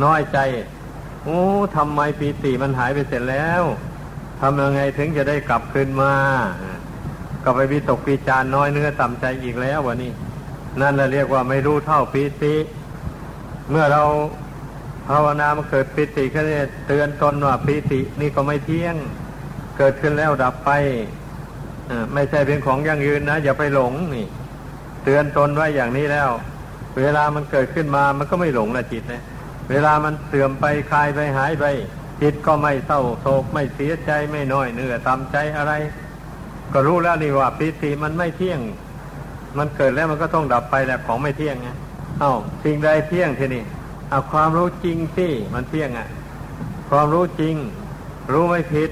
น้อยใจโอ้ทำไมปีติมันหายไปเสร็จแล้วทำยังไงถึงจะได้กลับคืนมาก็ไปวิตกปีจานน้อยเนื้อต่ำใจอีกแล้ววะนี่นั่นเราเรียกว่าไม่รู้เท่าปีติ เมื่อเราภาวนามาเกิดปีติก็เตือนตนว่าปีตินี่ก็ไม่เที่ยง เกิดขึ้นแล้วดับไป ไม่ใช่เป็นของยั่งยืนนะ อย่าไปหลงนี่ เตือนตนไว้อย่างนี้แล้ว เวลามันเกิดขึ้นมามันก็ไม่หลงละจิตนะเวลามันเสื่อมไปคลายไปหายไป จิตก็ไม่เศร้าโศกไม่เสียใจไม่น้อยเนื้อตามใจอะไร ก็รู้แล้วนี่ว่าปีติมันไม่เที่ยง มันเกิดแล้วมันก็ต้องดับไปแหละของไม่เที่ยงไงเอ้าสิ่งใดเที่ยงทีนี่เอาความรู้จริงสิมันเที่ยงอะ ความรู้จริง รู้ไม่ผิด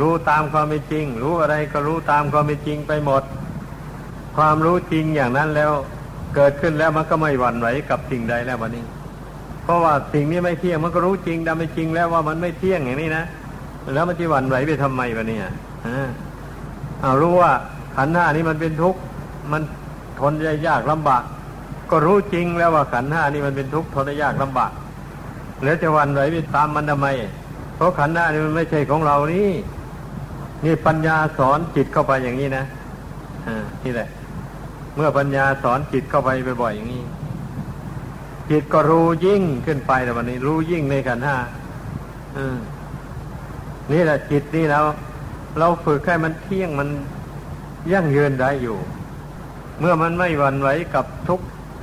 รู้ตามความเป็นจริง รู้อะไรก็รู้ตามความเป็นจริงไปหมด ความรู้จริงอย่างนั้นแล้วเกิดขึ้นแล้วมันก็ไม่หวั่นไหวกับสิ่งใดแล้ววันนี้ เพราะว่าสิ่งนี้ไม่เที่ยงมันก็รู้จริงดำไม่จริงแล้วว่ามันไม่เที่ยงอย่างนี้นะแล้วมันจะหวั่นไหวไปทำไมวะเนี่ยอ่าเอารู้ว่าขันห้านี้มันเป็นทุกข์มันทนยากลำบาก ก็รู้จริงแล้วว่าขันห้านี้มันเป็นทุกข์ทนยากลำบากแล้วจะหวั่นไหวไปตามมันทำไม เพราะขันธ์ห้านี้มันไม่ใช่ของเรานี่ นี่ปัญญาสอนจิตเข้าไปอย่างนี้นะอ่านี่แหละ เมื่อปัญญาสอนจิตเข้าไปบ่อยๆอย่างนี้ จิตก็รู้ยิ่งขึ้นไปแต่วันนี้ รู้ยิ่งในขันห้าอืมนี่แหละจิตนี่แล้ว เราฝึกให้มันเที่ยงมันยั่งยืนได้อยู่ เมื่อมันไม่หวั่นไหวกับทุก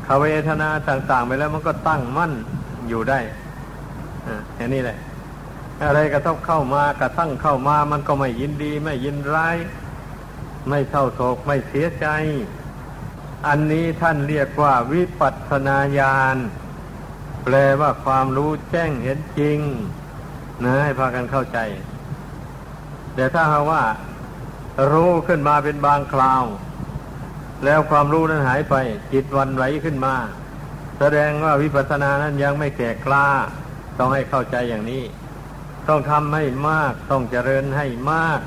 ขเวทนาต่าง ๆ ไปแล้วมันก็ตั้งมั่นอยู่ได้อ่าแค่นี้แหละ อะไรกระทบเข้ามากระทั่งเข้ามามันก็ไม่ยินดี ไม่ยินร้าย ไม่เศร้าโศกไม่เสียใจ อันนี้ท่านเรียกว่าวิปัสสนาญาณแปลว่าความรู้แจ้งเห็นจริงนะให้พากันเข้าใจ แต่ถ้าหาว่า รู้ขึ้นมาเป็นบางคราว แล้วความรู้นั้นหายไป จิตวันไหวขึ้นมา แสดงว่าวิปัสสนานั้นยังไม่แก่กล้า ต้องให้เข้าใจอย่างนี้ ต้องทำให้มาก ต้องเจริญให้มาก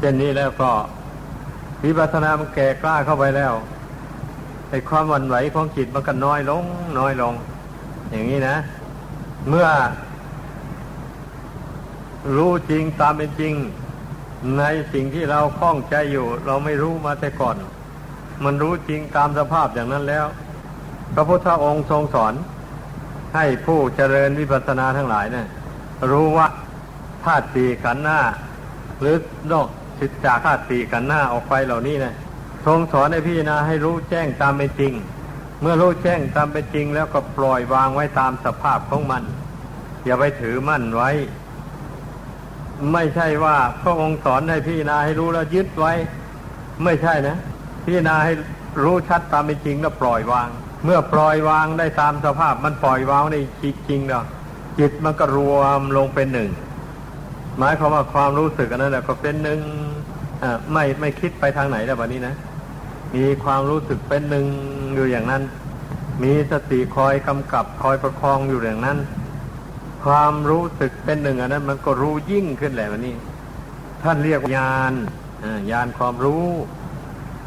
เช่นนี้แล้วก็วิปัสสนามันแก่กล้าเข้าไปแล้วไอ้ความวันไหวของจิตมันก็น้อยลง น้อยลง อย่างนี้นะ เมื่อ รู้จริงตามเป็นจริง ในสิ่งที่เราคล้องใจอยู่ เราไม่รู้มาแต่ก่อน มันรู้จริงตามสภาพอย่างนั้นแล้ว พระพุทธองค์ทรงสอน ให้ผู้เจริญวิปัสสนาทั้งหลายเนะี่ย รู้ว่าธาตุสี่ขันธ์หน้า หรือนอกสิจากธาตุสี่ขันธ์หน้าออกไปเหล่านี้นะทรงสอนให้พี่นาให้รู้แจ้งตามเป็นจริง เมื่อรู้แจ้งตามเป็นจริง แล้วก็ปล่อยวางไว้ตามสภาพของมัน อย่าไปถือมั่นไว้ ไม่ใช่ว่าพระองค์สอนให้พี่นาให้รู้แล้วยึดไว้ ไม่ใช่นะ พี่นาให้รู้ชัดตามเป็นจริงแล้วปล่อยวาง เมื่อปล่อยวางได้ตามสภาพมันปล่อยวางในจริงๆเนาะ จิตมันก็รวมลงเป็นหนึ่ง หมายความว่าความรู้สึกอันนั้นแหละก็เป็นหนึ่งไม่ไม่คิดไปทางไหนแล้ววันนี้นะ มีความรู้สึกเป็นหนึ่งอยู่อย่างนั้น มีสติคอยกำกับคอยประคองอยู่อย่างนั้น ความรู้สึกเป็นหนึ่งอันนั้น มันก็รู้ยิ่งขึ้นแหละวันนี้ ท่านเรียกญาณญาณความรู้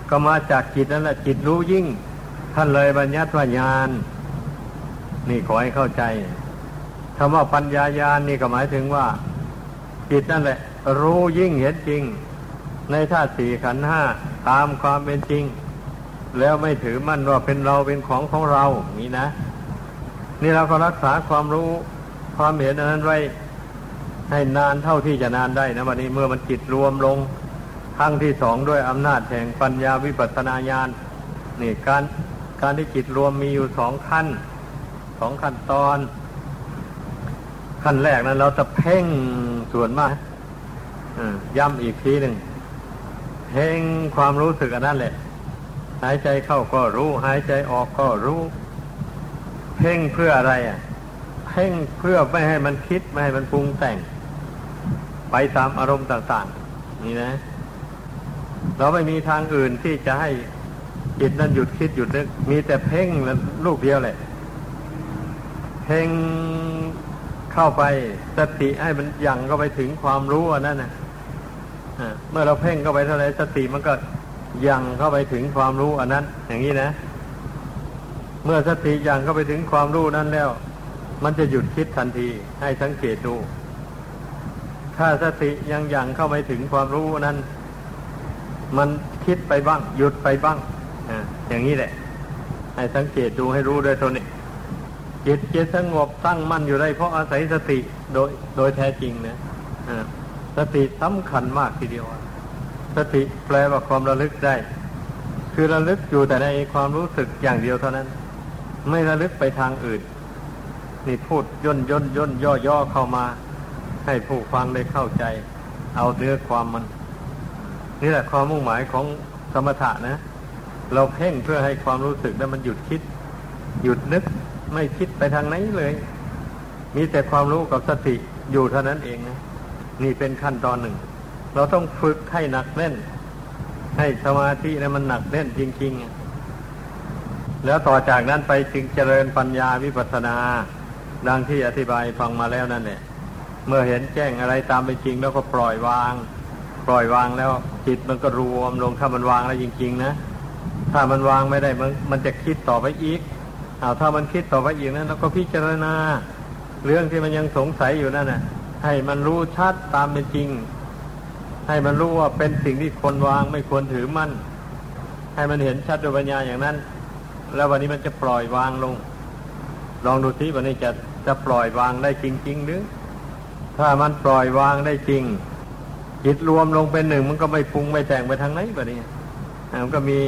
ก็มาจากจิตนั่นแหละจิตรู้ยิ่ง ท่านเลยบัญญัติว่าญาณนี่ขอให้เข้าใจ คำว่าปัญญาญาณนี่ก็หมายถึงว่าจิตนั่นแหละ รู้ยิ่งเห็นจริง ในธาตุสี่ขันธ์ห้าตามความเป็นจริง แล้วไม่ถือมั่นว่าเป็นเราเป็นของของเรานี่นะ นี่เราก็รักษาความรู้ความเห็นอันนั้นไว้ให้นานเท่าที่จะนานได้นะวันนี้เมื่อมันจิตรวมลงครั้งที่สองด้วยอำนาจแห่งปัญญาวิปัสสนาญาณนี่การการที่จิตรวมมีอยู่สองขั้นสองขั้นตอน ขั้นแรกนั้นเราจะเพ่งส่วนมากย้ำอีกทีหนึ่งเพ่งความรู้สึกอันนั้นแหละ หายใจเข้าก็รู้ หายใจออกก็รู้ เพ่งเพื่ออะไรอะ เพ่งเพื่อไม่ให้มันคิดไม่ให้มันปรุงแต่ง ไปตามอารมณ์ต่าง ๆ นี่นะ เราไม่มีทางอื่นที่จะให้จิตนั้นหยุดคิดหยุดนึกมีแต่เพ่งลูกเดียวแหละ เพ่ง เข้าไปสติให้มันยังเข้าไปถึงความรู้อันนั้นนะเมื่อเราเพ่งเข้าไปเท่าไรสติมันก็ยังเข้าไปถึงความรู้อันนั้น อย่างนี้นะ เมื่อสติยังเข้าไปถึงความรู้นั้นแล้ว มันจะหยุดคิดทันที ให้สังเกตดู ถ้าสติยังยังเข้าไปถึงความรู้นั้น มันคิดไปบ้าง หยุดไปบ้างออย่างนี้แหละ ให้สังเกตดูให้รู้ด้วยตนเอง จิตจิตสงบตั้งมั่นอยู่ได้ เพราะอาศัยสติโดยโดยแท้จริงนะสติสำคัญมากทีเดียว สติแปลว่าความระลึกได้ คือระลึกอยู่แต่ในความรู้สึกอย่างเดียวเท่านั้น ไม่ระลึกไปทางอื่น นี่พูดย่นย่นย่นย่อย่อเข้ามา ให้ผู้ฟังได้เข้าใจ เอาเนื้อความมัน นี่แหละความมุ่งหมายของสมถะนะ เราเพ่งเพื่อให้ความรู้สึกนั้นมันหยุดคิด หยุดนึก ไม่คิดไปทางไหนเลย มีแต่ความรู้กับสติอยู่เท่านั้นเองนะนี่เป็นขั้นตอนหนึ่ง เราต้องฝึกให้หนักแน่น ให้สมาธินะมันหนักแน่นจริงๆ แล้วต่อจากนั้นไปจึงเจริญปัญญาวิปัสสนา ดังที่อธิบายฟังมาแล้วนั่นแหละเมื่อเห็นแจ้งอะไรตามเป็นจริงแล้วก็ปล่อยวาง ปล่อยวางแล้วจิตมันก็รวมลงถ้ามันวางแล้วจริง ๆ นะ ถ้ามันวางไม่ได้มันมันจะคิดต่อไปอีก เอาถ้ามันคิดต่อไปอีกนั้นเราก็พิจารณา เรื่องที่มันยังสงสัยอยู่นั่นน่ะ ให้มันรู้ชัดตามเป็นจริง ให้มันรู้ว่าเป็นสิ่งที่ควรวางไม่ควรถือมั่น ให้มันเห็นชัดด้วยปัญญาอย่างนั้น แล้ววันนี้มันจะปล่อยวางลง ลองดูที่วันนี้จะจะปล่อยวางได้จริงๆหรือถ้ามันปล่อยวางได้จริง จิตรวมลงเป็นหนึ่งมันก็ไม่ฟุ้งไม่แต่งไปทางไหนแบบนี้มันก็มี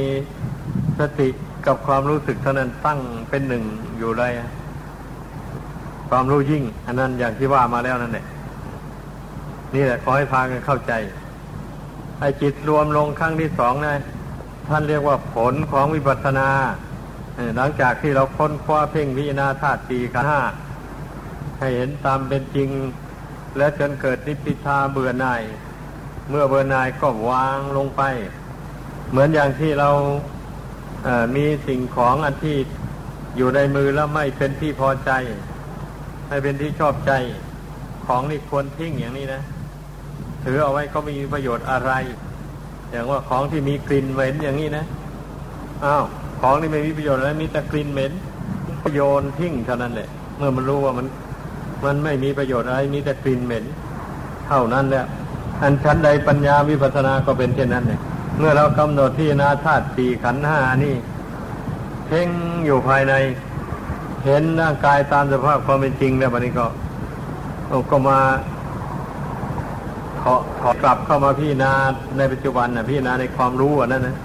สติ กับความรู้สึกเท่านั้นตั้งเป็นหนึ่งอยู่เลยความรู้ยิ่ง อันนั้นอย่างที่ว่ามาแล้วนั่นแหละนี่แหละขอให้พากันเข้าใจไอ้จิตรวมลงครั้งที่สองนะท่านเรียกว่าผลของวิปัสสนาหลังจากที่เราค้นคว้าเพ่งพิจารณาธาตุสี่ขันห้าให้เห็นตามเป็นจริง และจนเกิดนิพพิทาเบื่อหน่าย เมื่อเบื่อหน่ายก็วางลงไป เหมือนอย่างที่เรา มีสิ่งของอันที่อยู่ในมือแล้วไม่เป็นที่พอใจ ไม่เป็นที่ชอบใจ ของนี่ควรทิ้งอย่างนี้นะ ถือเอาไว้ก็ไม่มีประโยชน์อะไร อย่างว่าของที่มีกลิ่นเหม็นอย่างนี้นะอ้าวของนี่ไม่มีประโยชน์แล้วมีแต่กลิ่นเหม็นโยนทิ้งเท่านั้นแหละ เมื่อมันรู้ว่ามัน มันไม่มีประโยชน์อะไรมีแต่กลิ่นเหม็น เท่านั้นแหละอันชั้นใดปัญญาวิปัสสนาก็เป็นเช่นนั้นเลย เมื่อเรากำหนดที่นาธาตุสี่ขันห้านี่ เพ่งอยู่ภายใน เห็นร่างกายตามสภาพความเป็นจริงแล้วบัดนี้ก็ก็มาถอถอกลับเข้ามาพี่นาในปัจจุบันนะพี่นาในความรู้อันนั้นนะ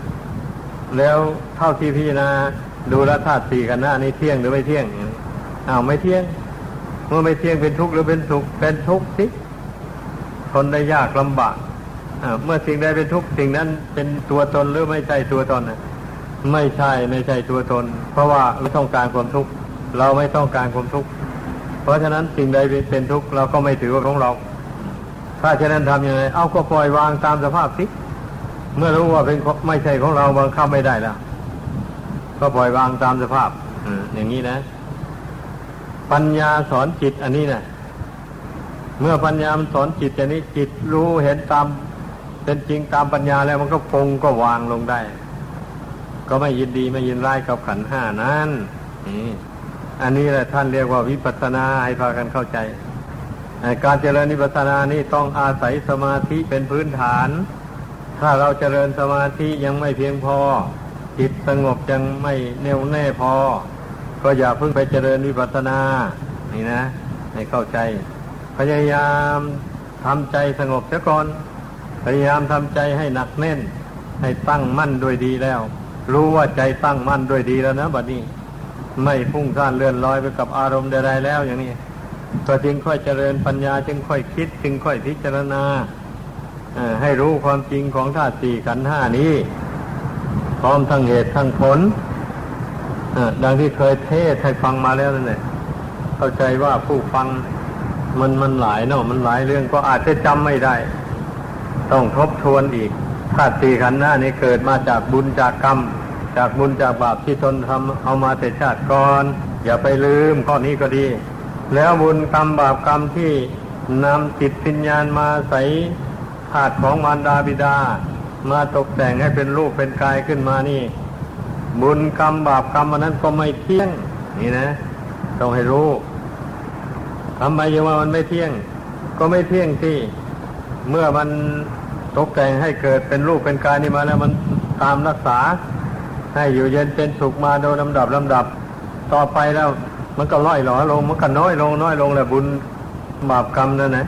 แล้วเท่าที่พี่นาดูแลธาตุสี่ขันห้านี่เที่ยงหรือไม่เที่ยงอ้าวไม่เที่ยง เมื่อไม่เที่ยงเป็นทุกข์หรือเป็นสุขเป็นทุกข์สิทนได้ยากลำบาก เมื่อสิ่งใดเป็นทุกข์สิ่งนั้นเป็นตัวตนหรือไม่ใช่ตัวตนนะไม่ใช่ไม่ใช่ตัวตน เพราะว่าไม่ต้องการความทุกข์เราไม่ต้องการความทุกข์เพราะฉะนั้นสิ่งใดเป็นทุกข์เราก็ไม่ถือว่าของเรา ถ้าฉะนั้นทำยังไงเอาก็ปล่อยวางตามสภาพสิเมื่อรู้ว่าเป็นไม่ใช่ของเราบังคับไม่ได้แล้วก็ปล่อยวางตามสภาพอย่างนี้นะ ปัญญาสอนจิตอันนี้นะเมื่อปัญญามันสอนจิตอย่างนี้จิตรู้เห็นตาม เป็นจริงตามปัญญาแล้วมันก็ปงก็วางลงได้ ก็ไม่ยินดีไม่ยินร้ายกับขันห้านั้นอันนี้แหละท่านเรียกว่าวิปัสนาให้พากันเข้าใจ การเจริญวิปัสนานี่ต้องอาศัยสมาธิเป็นพื้นฐาน ถ้าเราเจริญสมาธิยังไม่เพียงพอ จิตสงบยังไม่แน่วแน่พอ ก็อย่าเพิ่งไปเจริญวิปัสนา นี่นะ ให้เข้าใจ พยายามทำใจสงบเสียก่อน พยายามทำใจให้หนักแน่น ให้ตั้งมั่นด้วยดีแล้ว รู้ว่าใจตั้งมั่นด้วยดีแล้วนะบัดนี้ ไม่พุ่งซ่านเลื่อนลอยไปกับอารมณ์ใดๆแล้วอย่างนี้ก็จึงค่อยเจริญปัญญาจึงค่อยคิด จึงค่อยพิจารณาให้รู้ความจริงของธาตุสี่ขันธ์ห้านี้ พร้อมทั้งเหตุทั้งผลดังที่เคยเทศให้ฟังมาแล้วนั่นแหละเข้าใจว่าผู้ฟังมันมันหลายเนาะมันหลายเรื่องก็อาจจะจำไม่ได้ ต้องทบทวนอีกธาตุสี่ขันธ์หน้านี้เกิดมาจากบุญจากกรรม จากบุญจากบาปที่ตนทำเอามาแต่ชาติก่อน อย่าไปลืมข้อนี้ก็ดี แล้วบุญกรรมบาปกรรมที่นำจิตปัญญาณมาใส่ธาตุของมารดาบิดา มาตกแต่งให้เป็นรูปเป็นกายขึ้นมานี่ บุญกรรมบาปกรรมอันนั้นก็ไม่เที่ยง นี่นะ ต้องให้รู้ทำไมยังว่ามันไม่เที่ยง ก็ไม่เที่ยงที่ เมื่อมันตกแต่งให้เกิดเป็นรูปเป็นกายนี่มาแล้วมันตามรักษา ให้อยู่เย็นเป็นสุขมาโดยลำดับลำดับ ต่อไปแล้วมันก็ล่อยหล่อลงมันก็น้อยลงน้อยลงแหละบุญบาปกรรมนั่นนะ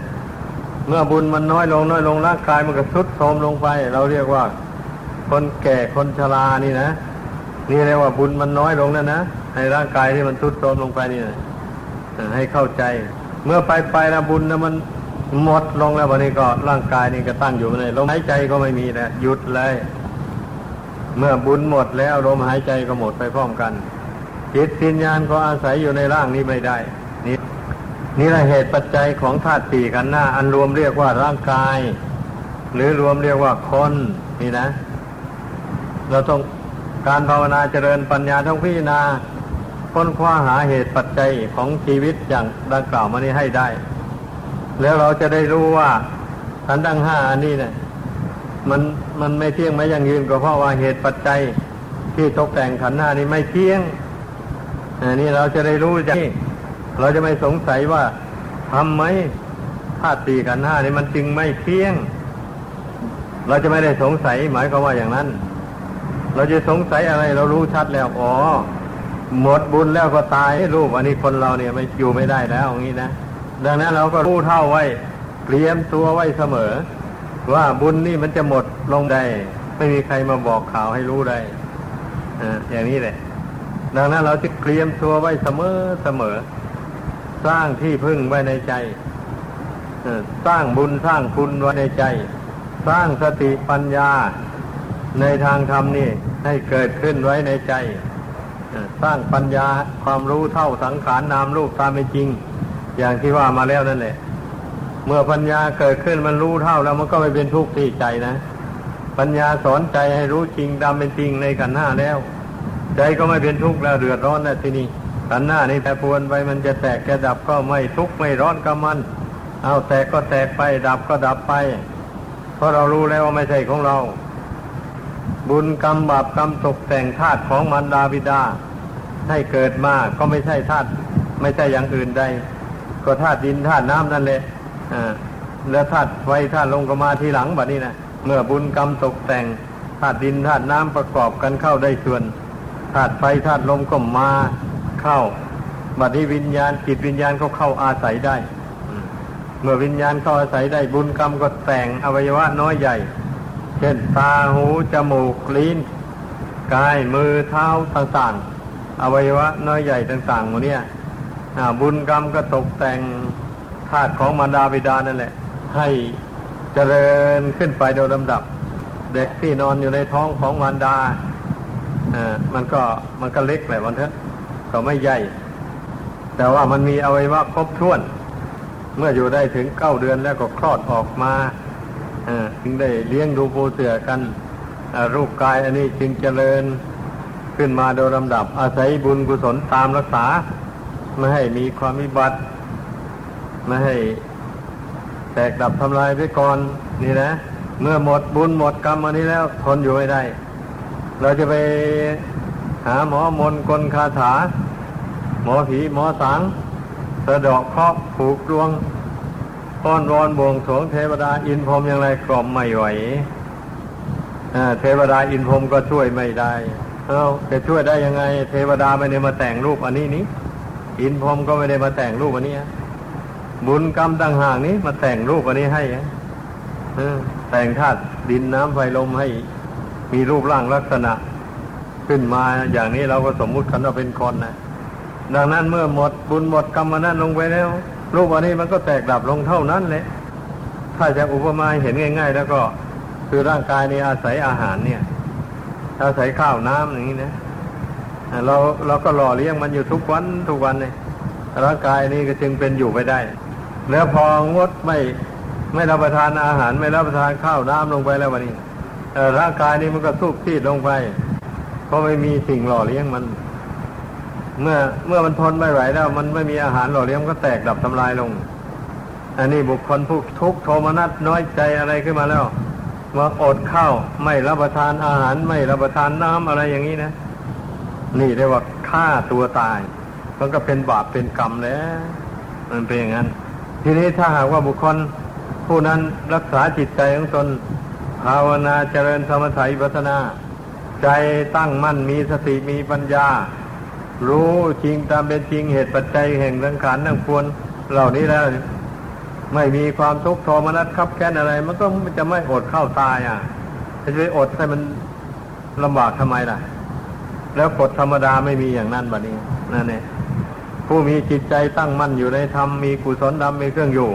เมื่อบุญมันน้อยลงน้อยลงร่างกายมันก็ทุดโทรมลงไป เราเรียกว่า คนแก่คนชรานี่นะนี่เรียกว่าบุญมันน้อยลงนั่นนะให้ร่างกายที่มันทุดโทรมลงไปนี่นะให้เข้าใจ เมื่อไปไปแล้วบุญนะมัน หมดลงแล้ววันนี้ก็ร่างกายนี่ก็ตั้งอยู่ไม่ได้ลมหายใจก็ไม่มีแล้วหยุดเลย เมื่อบุญหมดแล้วลมหายใจก็หมดไปพร้อมกัน จิตวิญญาณก็อาศัยอยู่ในร่างนี้ไม่ได้ นี่นี่แหละเหตุปัจจัยของธาตุสี่กันหน้า อันรวมเรียกว่าร่างกาย หรือรวมเรียกว่าคนนี่นะ เราต้องการภาวนาเจริญปัญญาต้องพิจารณาค้นคว้าหาเหตุปัจจัยของชีวิตอย่างดังกล่าวมานี้ให้ได้ แล้วเราจะได้รู้ว่าขันธ์ทั้งห้าอันนี้เนี่ย มันมันไม่เที่ยงไม่ยั่งยืนก็เพราะว่าเหตุปัจจัยที่ตกแต่งขันธ์ห้านี้ไม่เที่ยงอันนี้เราจะได้รู้จะเราจะไม่สงสัยว่าทำไหมธาตุสี่ขันธ์ห้านี้มันจึงไม่เที่ยง เราจะไม่ได้สงสัยหมายความว่าอย่างนั้น เราจะสงสัยอะไร เรารู้ชัดแล้วอ๋อหมดบุญแล้วก็ตายรูปอันนี้คนเราเนี่ยไม่อยู่ไม่ได้แล้วอย่างนี้นะ ดังนั้นเราก็รู้เท่าไว้เตรียมตัวไว้เสมอ ว่าบุญนี่มันจะหมดลงได้ ไม่มีใครมาบอกข่าวให้รู้ได้อ่าอย่างนี้แหละ ดังนั้นเราจะเตรียมตัวไว้เสมอเสมอ สร้างที่พึ่งไว้ในใจสร้างบุญสร้างคุณไว้ในใจ สร้างสติปัญญาในทางธรรมนี่ให้เกิดขึ้นไว้ในใจ สร้างปัญญาความรู้เท่าสังขารนามรูปตามเป็นจริง อย่างที่ว่ามาแล้วนั่นแหละ เมื่อปัญญาเกิดขึ้นมันรู้เท่าแล้วมันก็ไม่เป็นทุกข์ที่ใจนะ ปัญญาสอนใจให้รู้จริงตามเป็นจริงในขันห้าแล้ว ใจก็ไม่เป็นทุกข์แล้วเดือดร้อนแล้วที่นี่ขันห้านี่แปรปวนไปมันจะแตกแกดับก็ไม่ทุกข์ไม่ร้อนกับมัน เอาแตกก็แตกไปดับก็ดับไป เพราะเรารู้แล้วว่าไม่ใช่ของเรา บุญกรรมบาปกรรมตกแต่งธาตุของมันดาบิดา ให้เกิดมาก็ไม่ใช่ธาตุไม่ใช่อย่างอื่นใด ก็ธาตุดินธาตุน้ำนั่นแหละอ่าแล้วธาตุไฟธาตุลมก็มาทีหลังแบบนี้นะเมื่อบุญกรรมตกแต่งธาตุดินธาตุน้ำประกอบกันเข้าได้ส่วนธาตุไฟธาตุลมก็มาเข้าบัดนี้วิญญาณจิตวิญญาณก็เข้าอาศัยได้ เมื่อวิญญาณเข้าอาศัยได้บุญกรรมก็แต่งอวัยวะน้อยใหญ่ เช่นตาหูจมูกลิ้นกายมือเท้าต่างๆ อวัยวะน้อยใหญ่ต่างๆหมดเนี่ย บุญกรรมก็ตกแต่งธาตุของมารดาบิดานั่นแหละ ให้เจริญขึ้นไปโดยลำดับ เด็กที่นอนอยู่ในท้องของมารดาอ่ามันก็มันก็เล็กแหละวันเถอะก็ไม่ใหญ่ แต่ว่ามันมีอวัยวะครบถ้วน เมื่ออยู่ได้ถึงเก้าเดือนแล้วก็คลอดออกมาถึงได้เลี้ยงดูปูเสือกันรูปกายอันนี้จึงเจริญขึ้นมาโดยลำดับอาศัยบุญกุศลตามรักษา ไม่ให้มีความวิบัติ ไม่ให้แตกดับทำลายไปก่อนนี่นะ เมื่อหมดบุญหมดกรรมอันนี้แล้วทนอยู่ไม่ได้ เราจะไปหาหมอมนกลคาถา หมอผีหมอสังสะดอกเคราะห์ผูกดวงอ้อนวอนบวงสวงเทวดาอินพรมอย่างไรกล่อมไม่ไหวเทวดาอินพรมก็ช่วยไม่ได้ เอาจะช่วยได้ยังไง เทวดาไม่ได้มาแต่งรูปอันนี้นี้ อินพรมก็ไม่ได้มาแต่งรูปอันนี้บุญกรรมต่างหากนี้มาแต่งรูปอันนี้ให้แต่งธาตุดินน้ำไฟลมให้มีรูปร่างลักษณะ ขึ้นมาอย่างนี้เราก็สมมุติกันว่าเป็นคนนะดังนั้นเมื่อหมดบุญหมดกรรมนั้นลงไปแล้ว รูปอันนี้มันก็แตกดับลงเท่านั้นแหละถ้าจะอุปมาเห็นง่าย ๆ แล้วก็คือร่างกายนี้อาศัยอาหารเนี่ย อาศัยข้าวน้ำอย่างนี้นะ เราเราก็หล่อเลี้ยงมันอยู่ทุกวันทุกวันเลยร่างกายนี้ก็จึงเป็นอยู่ไปได้ แล้วพองดไม่ไม่รับประทานอาหารไม่รับประทานข้าวน้ำลงไปแล้ววันนี้ร่างกายนี้มันก็สุกซีดลงไป เพราะไม่มีสิ่งหล่อเลี้ยงมัน เมื่อเมื่อมันทนไม่ไหวแล้ว มันไม่มีอาหารหล่อเลี้ยงก็แตกดับทำลายลง อันนี้บุคคลผู้ทุกข์โทมนัสน้อยใจอะไรขึ้นมาแล้วว่าอดข้าวไม่รับประทานอาหารไม่รับประทานน้ำอะไรอย่างนี้นะ นี่เรียกว่าฆ่าตัวตาย มันก็เป็นบาปเป็นกรรมแล้ว มันเป็นอย่างนั้น ทีนี้ถ้าหากว่าบุคคล ผู้นั้นรักษาจิตใจของตน ภาวนาเจริญสมถะปัฒนา ใจตั้งมั่นมีสติมีปัญญา รู้จริงตามเป็นจริงเหตุปัจจัยแห่งสังขารทั้งปวงเหล่านี้แล้วไม่มีความทุกข์โทมนัสคับแค้นอะไร มันก็จะไม่อดเข้าตายอะจะไปอดให้มันลำบากทำไมล่ะ แล้วกฎธรรมดาไม่มีอย่างนั้นบัดนี้นั่นเองผู้มีจิตใจตั้งมั่นอยู่ในธรรมมีกุศลดำมีเครื่องอยู่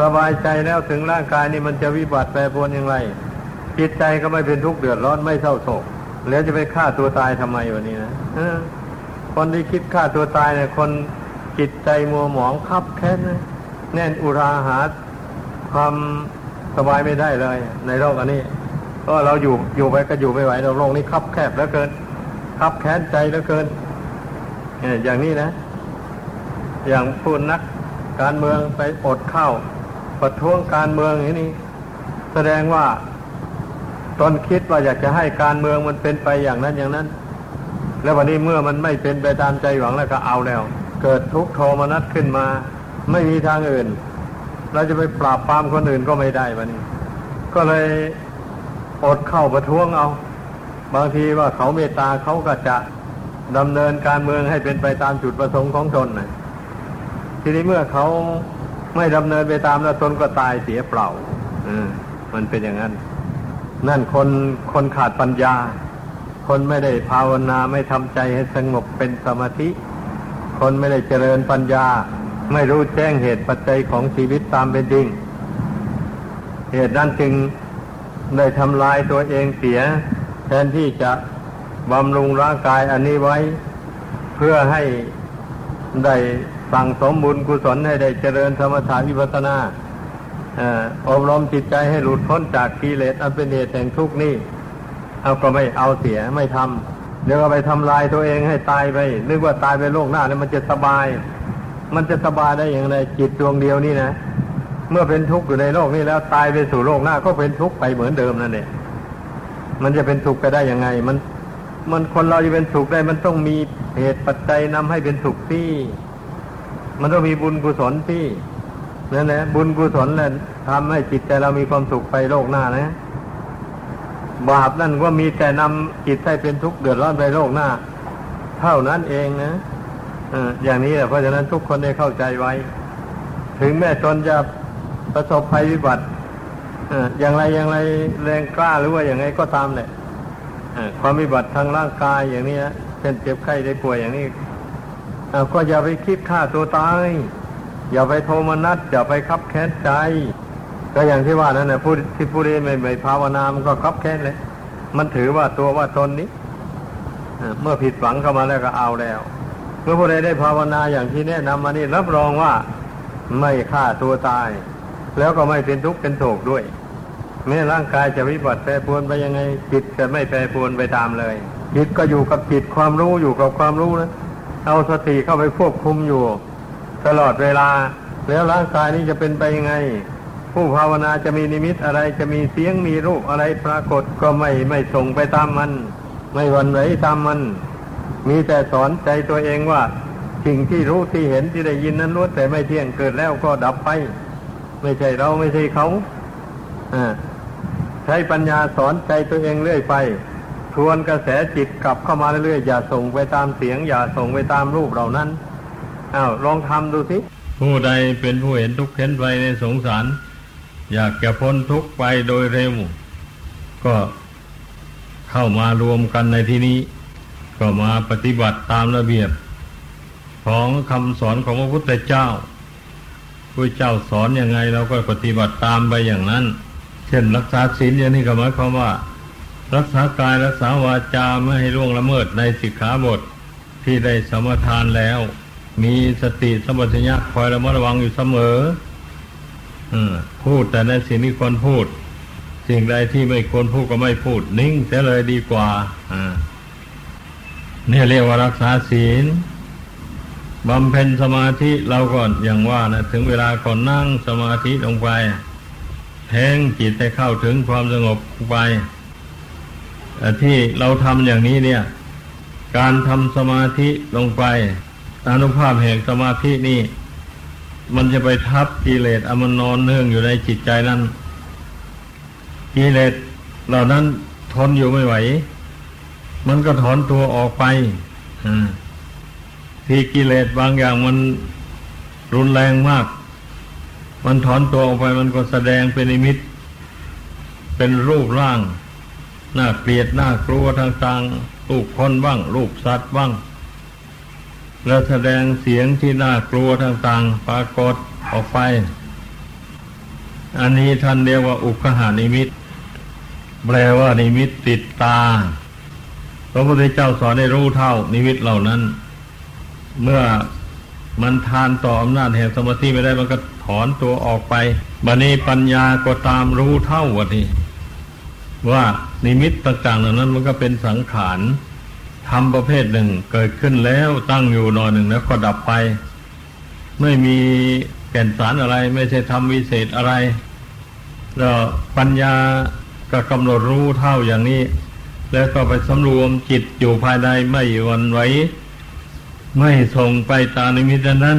สบายใจแล้วถึงร่างกายนี่มันจะวิบัติแปรปรวนอย่างไร จิตใจก็ไม่เป็นทุกข์เดือดร้อนไม่เศร้าโศก แล้วจะไปฆ่าตัวตายทำไมวันนี้นะคนที่คิดฆ่าตัวตายเนี่ยคนจิตใจมัวหมองคับแค้นแน่นอุราหาความสบายไม่ได้เลย ในโลกอันนี้ ก็เราอยู่อยู่ไปก็อยู่ไม่ไหวเราโลกนี้คับแคบแล้วเกิน คับแค้นใจแล้วเกินอย่างนี้นะ อย่างพูดนักการเมืองไปอดข้าวประท้วงการเมืองอย่างนี้ แสดงว่าตนคิดว่าอยากจะให้การเมืองมันเป็นไปอย่างนั้นอย่างนั้น แล้ววันนี้เมื่อมันไม่เป็นไปตามใจหวังแล้วก็เอาแล้ว เกิดทุกข์โทมนัสขึ้นมา ไม่มีทางอื่น เราจะไปปราบปรามคนอื่นก็ไม่ได้วันนี้ ก็เลยอดเข้าประท้วงเอา บางทีว่าเขาเมตตาเขาก็จะดำเนินการเมืองให้เป็นไปตามจุดประสงค์ของตนนะทีนี้เมื่อเขาไม่ดำเนินไปตามแล้วตนก็ตายเสียเปล่าอมมันเป็นอย่างนั้น นั่นคนคนขาดปัญญา คนไม่ได้ภาวนาไม่ทำใจให้สงบเป็นสมาธิ คนไม่ได้เจริญปัญญา ไม่รู้แจ้งเหตุปัจจัยของชีวิตตามเป็นจริง เหตุนั้นจึงได้ทำลายตัวเองเสีย ทนที่จะบำรุงร่างกายอันนี้ไว้ เพื่อให้ได้สั่งสมบุญกุศลให้ได้เจริญธรรมฐานวิปัสนาอบรมจิตใจให้หลุดพ้นจากกิเลสอันเป็นเหตุแห่งทุกข์นี้เอาก็ไม่เอาเสียไม่ทำเดี๋ยวไปทำลายตัวเองให้ตายไป นึกว่าตายไปโลกหน้าแล้วมันจะสบาย มันจะสบายได้อย่างไรจิตดวงเดียวนี่นะ เมื่อเป็นทุกข์อยู่ในโลกนี้แล้วตายไปสู่โลกหน้าก็เป็นทุกข์ไปเหมือนเดิมนั่นเอง มันจะเป็นทุกข์ไปได้ยังไง มัน มันคนเราจะเป็นสุขได้ มันต้องมีเหตุปัจจัยนำให้เป็นสุขที่ มันต้องมีบุญกุศลที่นั่นแหละบุญกุศลนั่นทำให้จิตใจเรามีความสุขไปโลกหน้านะบาปนั่นก็มีแต่นำจิตให้เป็นทุกข์เดือดร้อนไปโลกหน้า เท่านั้นเองนะอย่างนี้แหละเพราะฉะนั้นทุกคนได้เข้าใจไว้ ถึงแม้ตนจะประสบภัยวิบัติ อย่างไรอย่างไรแรงกล้าหรือว่าอย่างไรก็ตามแหละความวิบัติทางร่างกายอย่างนี้เป็นเจ็บไข้ได้ป่วยอย่างนี้ก็อย่าไปคิดฆ่าตัวตาย อย่าไปโทมนัสอย่าไปคับแค้นใจ ก็อย่างที่ว่านั่นนะผู้ที่ผู้ที่ไม่ไม่ภาวนามันก็คับแค้นเลย มันถือว่าตัวว่าตนนี้เมื่อผิดหวังเข้ามาแล้วก็เอาแล้ว เมื่อผู้ใดได้ภาวนาอย่างที่แนะนำมานี่รับรองว่าไม่ฆ่าตัวตาย แล้วก็ไม่เป็นทุกข์เป็นโศกด้วย แม้ร่างกายจะวิบัติแปรปวนไปยังไง จิตจะไม่แปรปวนไปตามเลย จิตก็อยู่กับจิตความรู้อยู่กับความรู้นะเอาสติเข้าไปควบคุมอยู่ ตลอดเวลา แล้วร่างกายนี้จะเป็นไปยังไง ผู้ภาวนาจะมีนิมิตอะไรจะมีเสียงมีรูปอะไรปรากฏก็ไม่ไม่ส่งไปตามมัน ไม่วันไหวตามมัน มีแต่สอนใจตัวเองว่า สิ่งที่รู้ที่เห็นที่ได้ยินนั้นล้วนแต่ไม่เที่ยงเกิดแล้วก็ดับไป ไม่ใช่เราไม่ใช่เขาอ่า ใช้ปัญญาสอนใจตัวเองเรื่อยไป ทวนกระแสจิตกลับเข้ามาเรื่อยๆอย่าส่งไปตามเสียง อย่าส่งไปตามรูปเหล่านั้นอ้าวลองทำดูสิ ผู้ใดเป็นผู้เห็นทุกข์เห็นไปในสงสาร อยากจะพ้นทุกข์ไปโดยเร็ว ก็เข้ามารวมกันในที่นี้ ก็มาปฏิบัติตามระเบียบ ของคำสอนของพระพุทธเจ้าพระเจ้าสอนอยังไงเราก็ปฏิบัติตามไปอย่างนั้น ช่นรักษาศีลอย่างนี้ก็หมายความว่า รักษากายรักษาวาจาไม่ให้ล่วงละเมิดในสิกขาบทที่ได้สมทานแล้ว มีสติสมัชัญญะคอยระมัดระวังอยู่เสมอพูดแต่ในสิ่งที่ควรพูด สิ่งใดที่ไม่ควรพูดก็ไม่พูด นิ่งเสียเลยดีกว่าเนี่ยเรียกว่ารักษาศีลบำเพ็ญสมาธิเราก่อนอย่างว่านะถึงเวลาก่อนนั่งสมาธิลงไป แทงจิตให้เข้าถึงความสงบไปที่เราทำอย่างนี้เนี่ย การทำสมาธิลงไปอนุภาพแห่งสมาธินี่ มันจะไปทับกิเลสอมันนอนเนื่องอยู่ในจิตใจนั้นกิเลสเหล่านั้นทนอยู่ไม่ไหว มันก็ถอนตัวออกไปที่กิเลสบางอย่างมันรุนแรงมาก มันถอนตัวออกไปมันก็แสดงเป็นนิมิต เป็นรูปร่างหน่าเกลียดหน่ากลัวทางๆรูปคนบ้าง รูปสัตว์บ้าง แล้วแสดงเสียงที่น่ากลัวต่างๆปรากฏออกไป อันนี้ท่านเรียกว่าอุคคหนิมิต แปลว่านิมิตติดตาพระพุทธเจ้าสอนให้รู้เท่านิมิตเหล่านั้น เมื่อมันทานต่ออำนาจแห่งสมาธิไม่ได้มันก็ ถอนตัวออกไปบัดนี้ปัญญาก็ตามรู้เท่าวันนี้ ว่านิมิตต่างๆเหล่านั้นมันก็เป็นสังขารธรรมประเภทหนึ่งเกิดขึ้นแล้วตั้งอยู่หน่อยหนึ่งแล้วก็ดับไป ไม่มีแก่นสารอะไร ไม่ใช่ทำวิเศษอะไรแล้วปัญญาก็กำหนดรู้เท่าอย่างนี้ แล้วก็ไปสำรวมจิตอยู่ภายในไม่วันไหวไม่ส่งไปตามนิมิตนั้น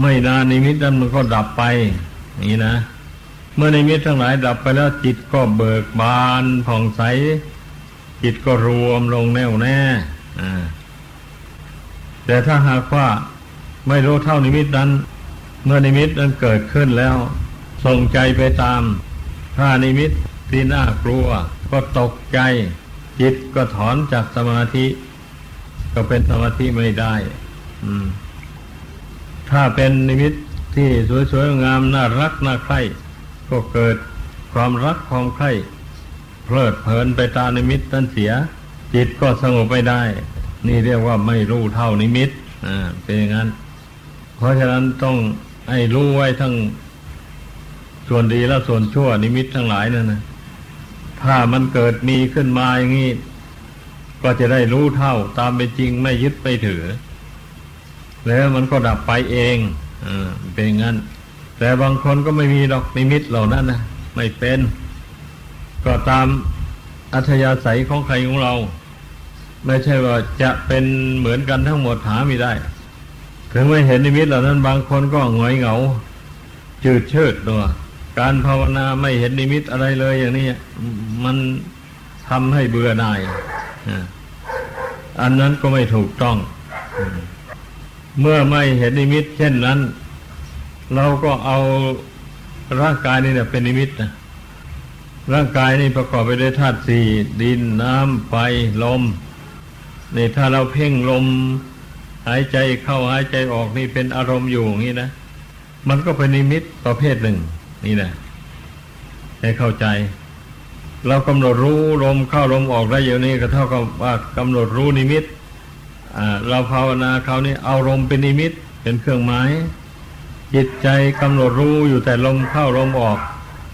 ไม่นานนิมิตนั้นมันก็ดับไป นี่นะ เมื่อนิมิตทั้งหลายดับไปแล้วจิตก็เบิกบานผ่องใส จิตก็รวมลงแน่วแน่แต่ถ้าหากว่าไม่รู้เท่านิมิตนั้น เมื่อนิมิตนั้นเกิดขึ้นแล้ว ส่งใจไปตาม ถ้านิมิตที่น่ากลัว ก็ตกใจ จิตก็ถอนจากสมาธิ ก็เป็นสมาธิไม่ได้ อืม ถ้าเป็นนิมิตที่สวยๆงามน่ารักน่าใคร่ก็เกิดความรักความใคร่เพลิดเพลินไปตามนิมิตนั้นเสีย จิตก็สงบไม่ได้ นี่เรียกว่าไม่รู้เท่านิมิตอ่าเป็นอย่างนั้น เพราะฉะนั้นต้องให้รู้ไว้ทั้งส่วนดีและส่วนชั่วนิมิตทั้งหลายนั่นนะถ้ามันเกิดมีขึ้นมาอย่างนี้ก็จะได้รู้เท่าตามเป็นจริงไม่ยึดไปถือ แล้วมันก็ดับไปเองอเป็นงั้น แต่บางคนก็ไม่มีดอกนิมิตเหล่านั้นนะไม่เป็น ก็ตามอัธยาศัยของใครของเรา ไม่ใช่ว่าจะเป็นเหมือนกันทั้งหมดหาไม่ได้ ถึงไม่เห็นนิมิตเหล่านั้น บางคนก็หงอยเหงา จืดเชิดตัวการภาวนาไม่เห็นนิมิตอะไรเลยอย่างนี้มันทำให้เบื่อหน่ายอันนั้นก็ไม่ถูกต้อง เมื่อไม่เห็นนิมิต เช่นนั้น เราก็เอาร่างกายนี่เนี่ยเป็นนิมิตนะร่างกายนี่ประกอบไปด้วยธาตุสี่ดินน้ำไฟลมนี่ถ้าเราเพ่งลม หายใจเข้าหายใจออกนี่เป็นอารมณ์อยู่อย่างนี้นะมันก็เป็นนิมิตประเภทหนึ่ง นี่นะให้เข้าใจ เรากำหนดรู้ลมเข้าลมออกได้อย่นี้ก็เท่ากับว่ากำหนดรู้นิมิต เราภาวนาคราวนี้เอาลมเป็นนิมิตเป็นเครื่องหมายจิตใจกำหนดรู้อยู่แต่ลมเข้าลมออก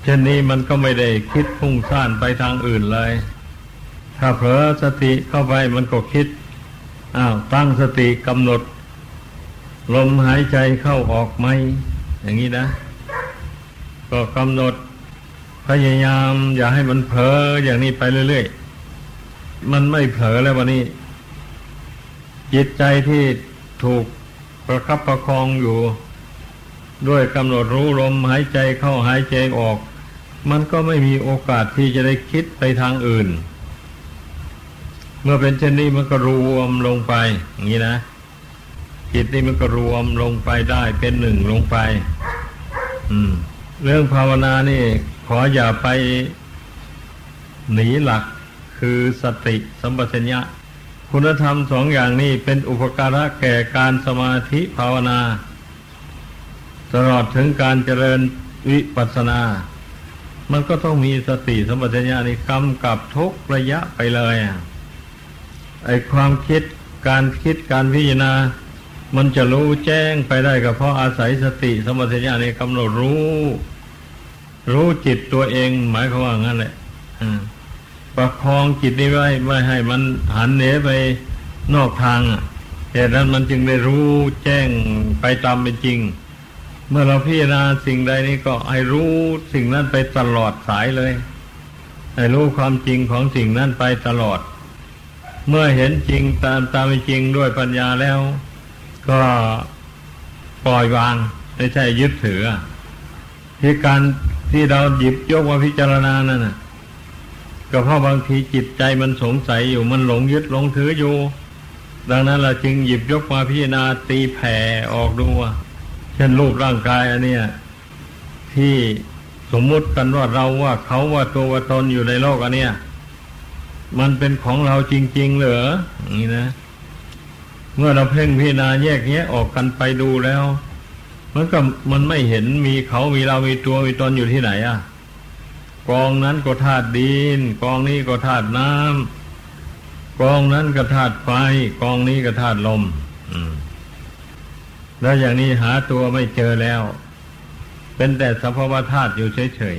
เช่นนี้มันก็ไม่ได้คิดพุ่งซ่านไปทางอื่นเลย ถ้าเผลอสติเข้าไปมันก็คิดอ้าวตั้งสติกำหนด ลมหายใจเข้าออกไหมอย่างนี้นะ ก็กำหนดพยายาม อย่าให้มันเผลออย่างนี้ไปเรื่อยๆ มันไม่เผลอแล้ววันนี้ จิตใจที่ถูกประคับประคองอยู่ ด้วยกำหนดรู้ลมหายใจเข้าหายใจออก มันก็ไม่มีโอกาสที่จะได้คิดไปทางอื่น เมื่อเป็นเช่นนี้มันก็รวมลงไป อย่างนี้นะจิตนี่มันก็รวมลงไปได้เป็นหนึ่งลงไป อืม เรื่องภาวนานี่ ขออย่าไปหนีหลักคือสติสัมปชัญญะ คุณธรรมสองอย่างนี้เป็นอุปการะแก่การสมาธิภาวนา ตลอดถึงการเจริญวิปัสสนา มันก็ต้องมีสติสมปชัญญะนี่กำกับทุกระยะไปเลยไอความคิดการคิดการพิจารณา มันจะรู้แจ้งไปได้ก็เพราะอาศัยสติสมปชัญญะนี่กำหนดรู้ รู้จิตตัวเองหมายความว่างั้นแหละ ประคองจิตนี้ไว้ไม่ให้มันหันเหนไปนอกทางเหตุนั้นมันจึงได้รู้แจ้งไปตามเป็นจริง เมื่อเราพิจารณาสิ่งใดนี้ก็ให้รู้สิ่งนั้นไปตลอดสายเลยให้รู้ความจริงของสิ่งนั้นไปตลอด เมื่อเห็นจริงตามตามเป็นจริงด้วยปัญญาแล้ว ก็ปล่อยวางไม่ใช่ยึดถือที่การที่เราหยิบยกมาพิจารณานั่นนะ ก็เพราะบางทีจิตใจมันสงสัยอยู่มันหลงยึดหลงถืออยู่ ดังนั้นเราจึงหยิบยกมาพิจารณาตีแผ่ออกดูว่าเช่นรูปร่างกายอันเนี้ยที่สมมุติกันว่าเราว่าเขาว่าตัวว่าตนอยู่ในโลกอันเนี้ยมันเป็นของเราจริง ๆ เหรออย่างนี้นะ เมื่อเราเพ่งพิจารณาแยกแยะออกกันไปดูแล้ว มันก็มันไม่เห็นมีเขามีเรามีตัวมีตนอยู่ที่ไหนอะ กองนั้นก็ธาตุดิน กองนี้ก็ธาตุน้ำกองนั้นก็ธาตุไฟ กองนี้ก็ธาตุลมอมแล้วอย่างนี้หาตัวไม่เจอแล้ว เป็นแต่สภาวธาตุอยู่เฉย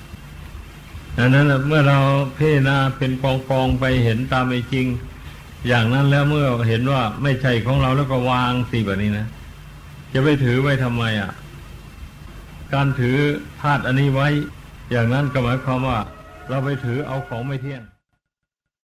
ๆดังนั้นเมื่อเราพิจารณาเป็นกองกองไปเห็นตามเป็นจริง อย่างนั้นแล้วเมื่อเห็นว่าไม่ใช่ของเราแล้วก็วางสิแบบนี้นะจะไปถือไว้ทำไมอะ การถือธาตุอันนี้ไว้ อย่างนั้นก็หมายความว่าเราไปถือเอาของไม่เที่ยง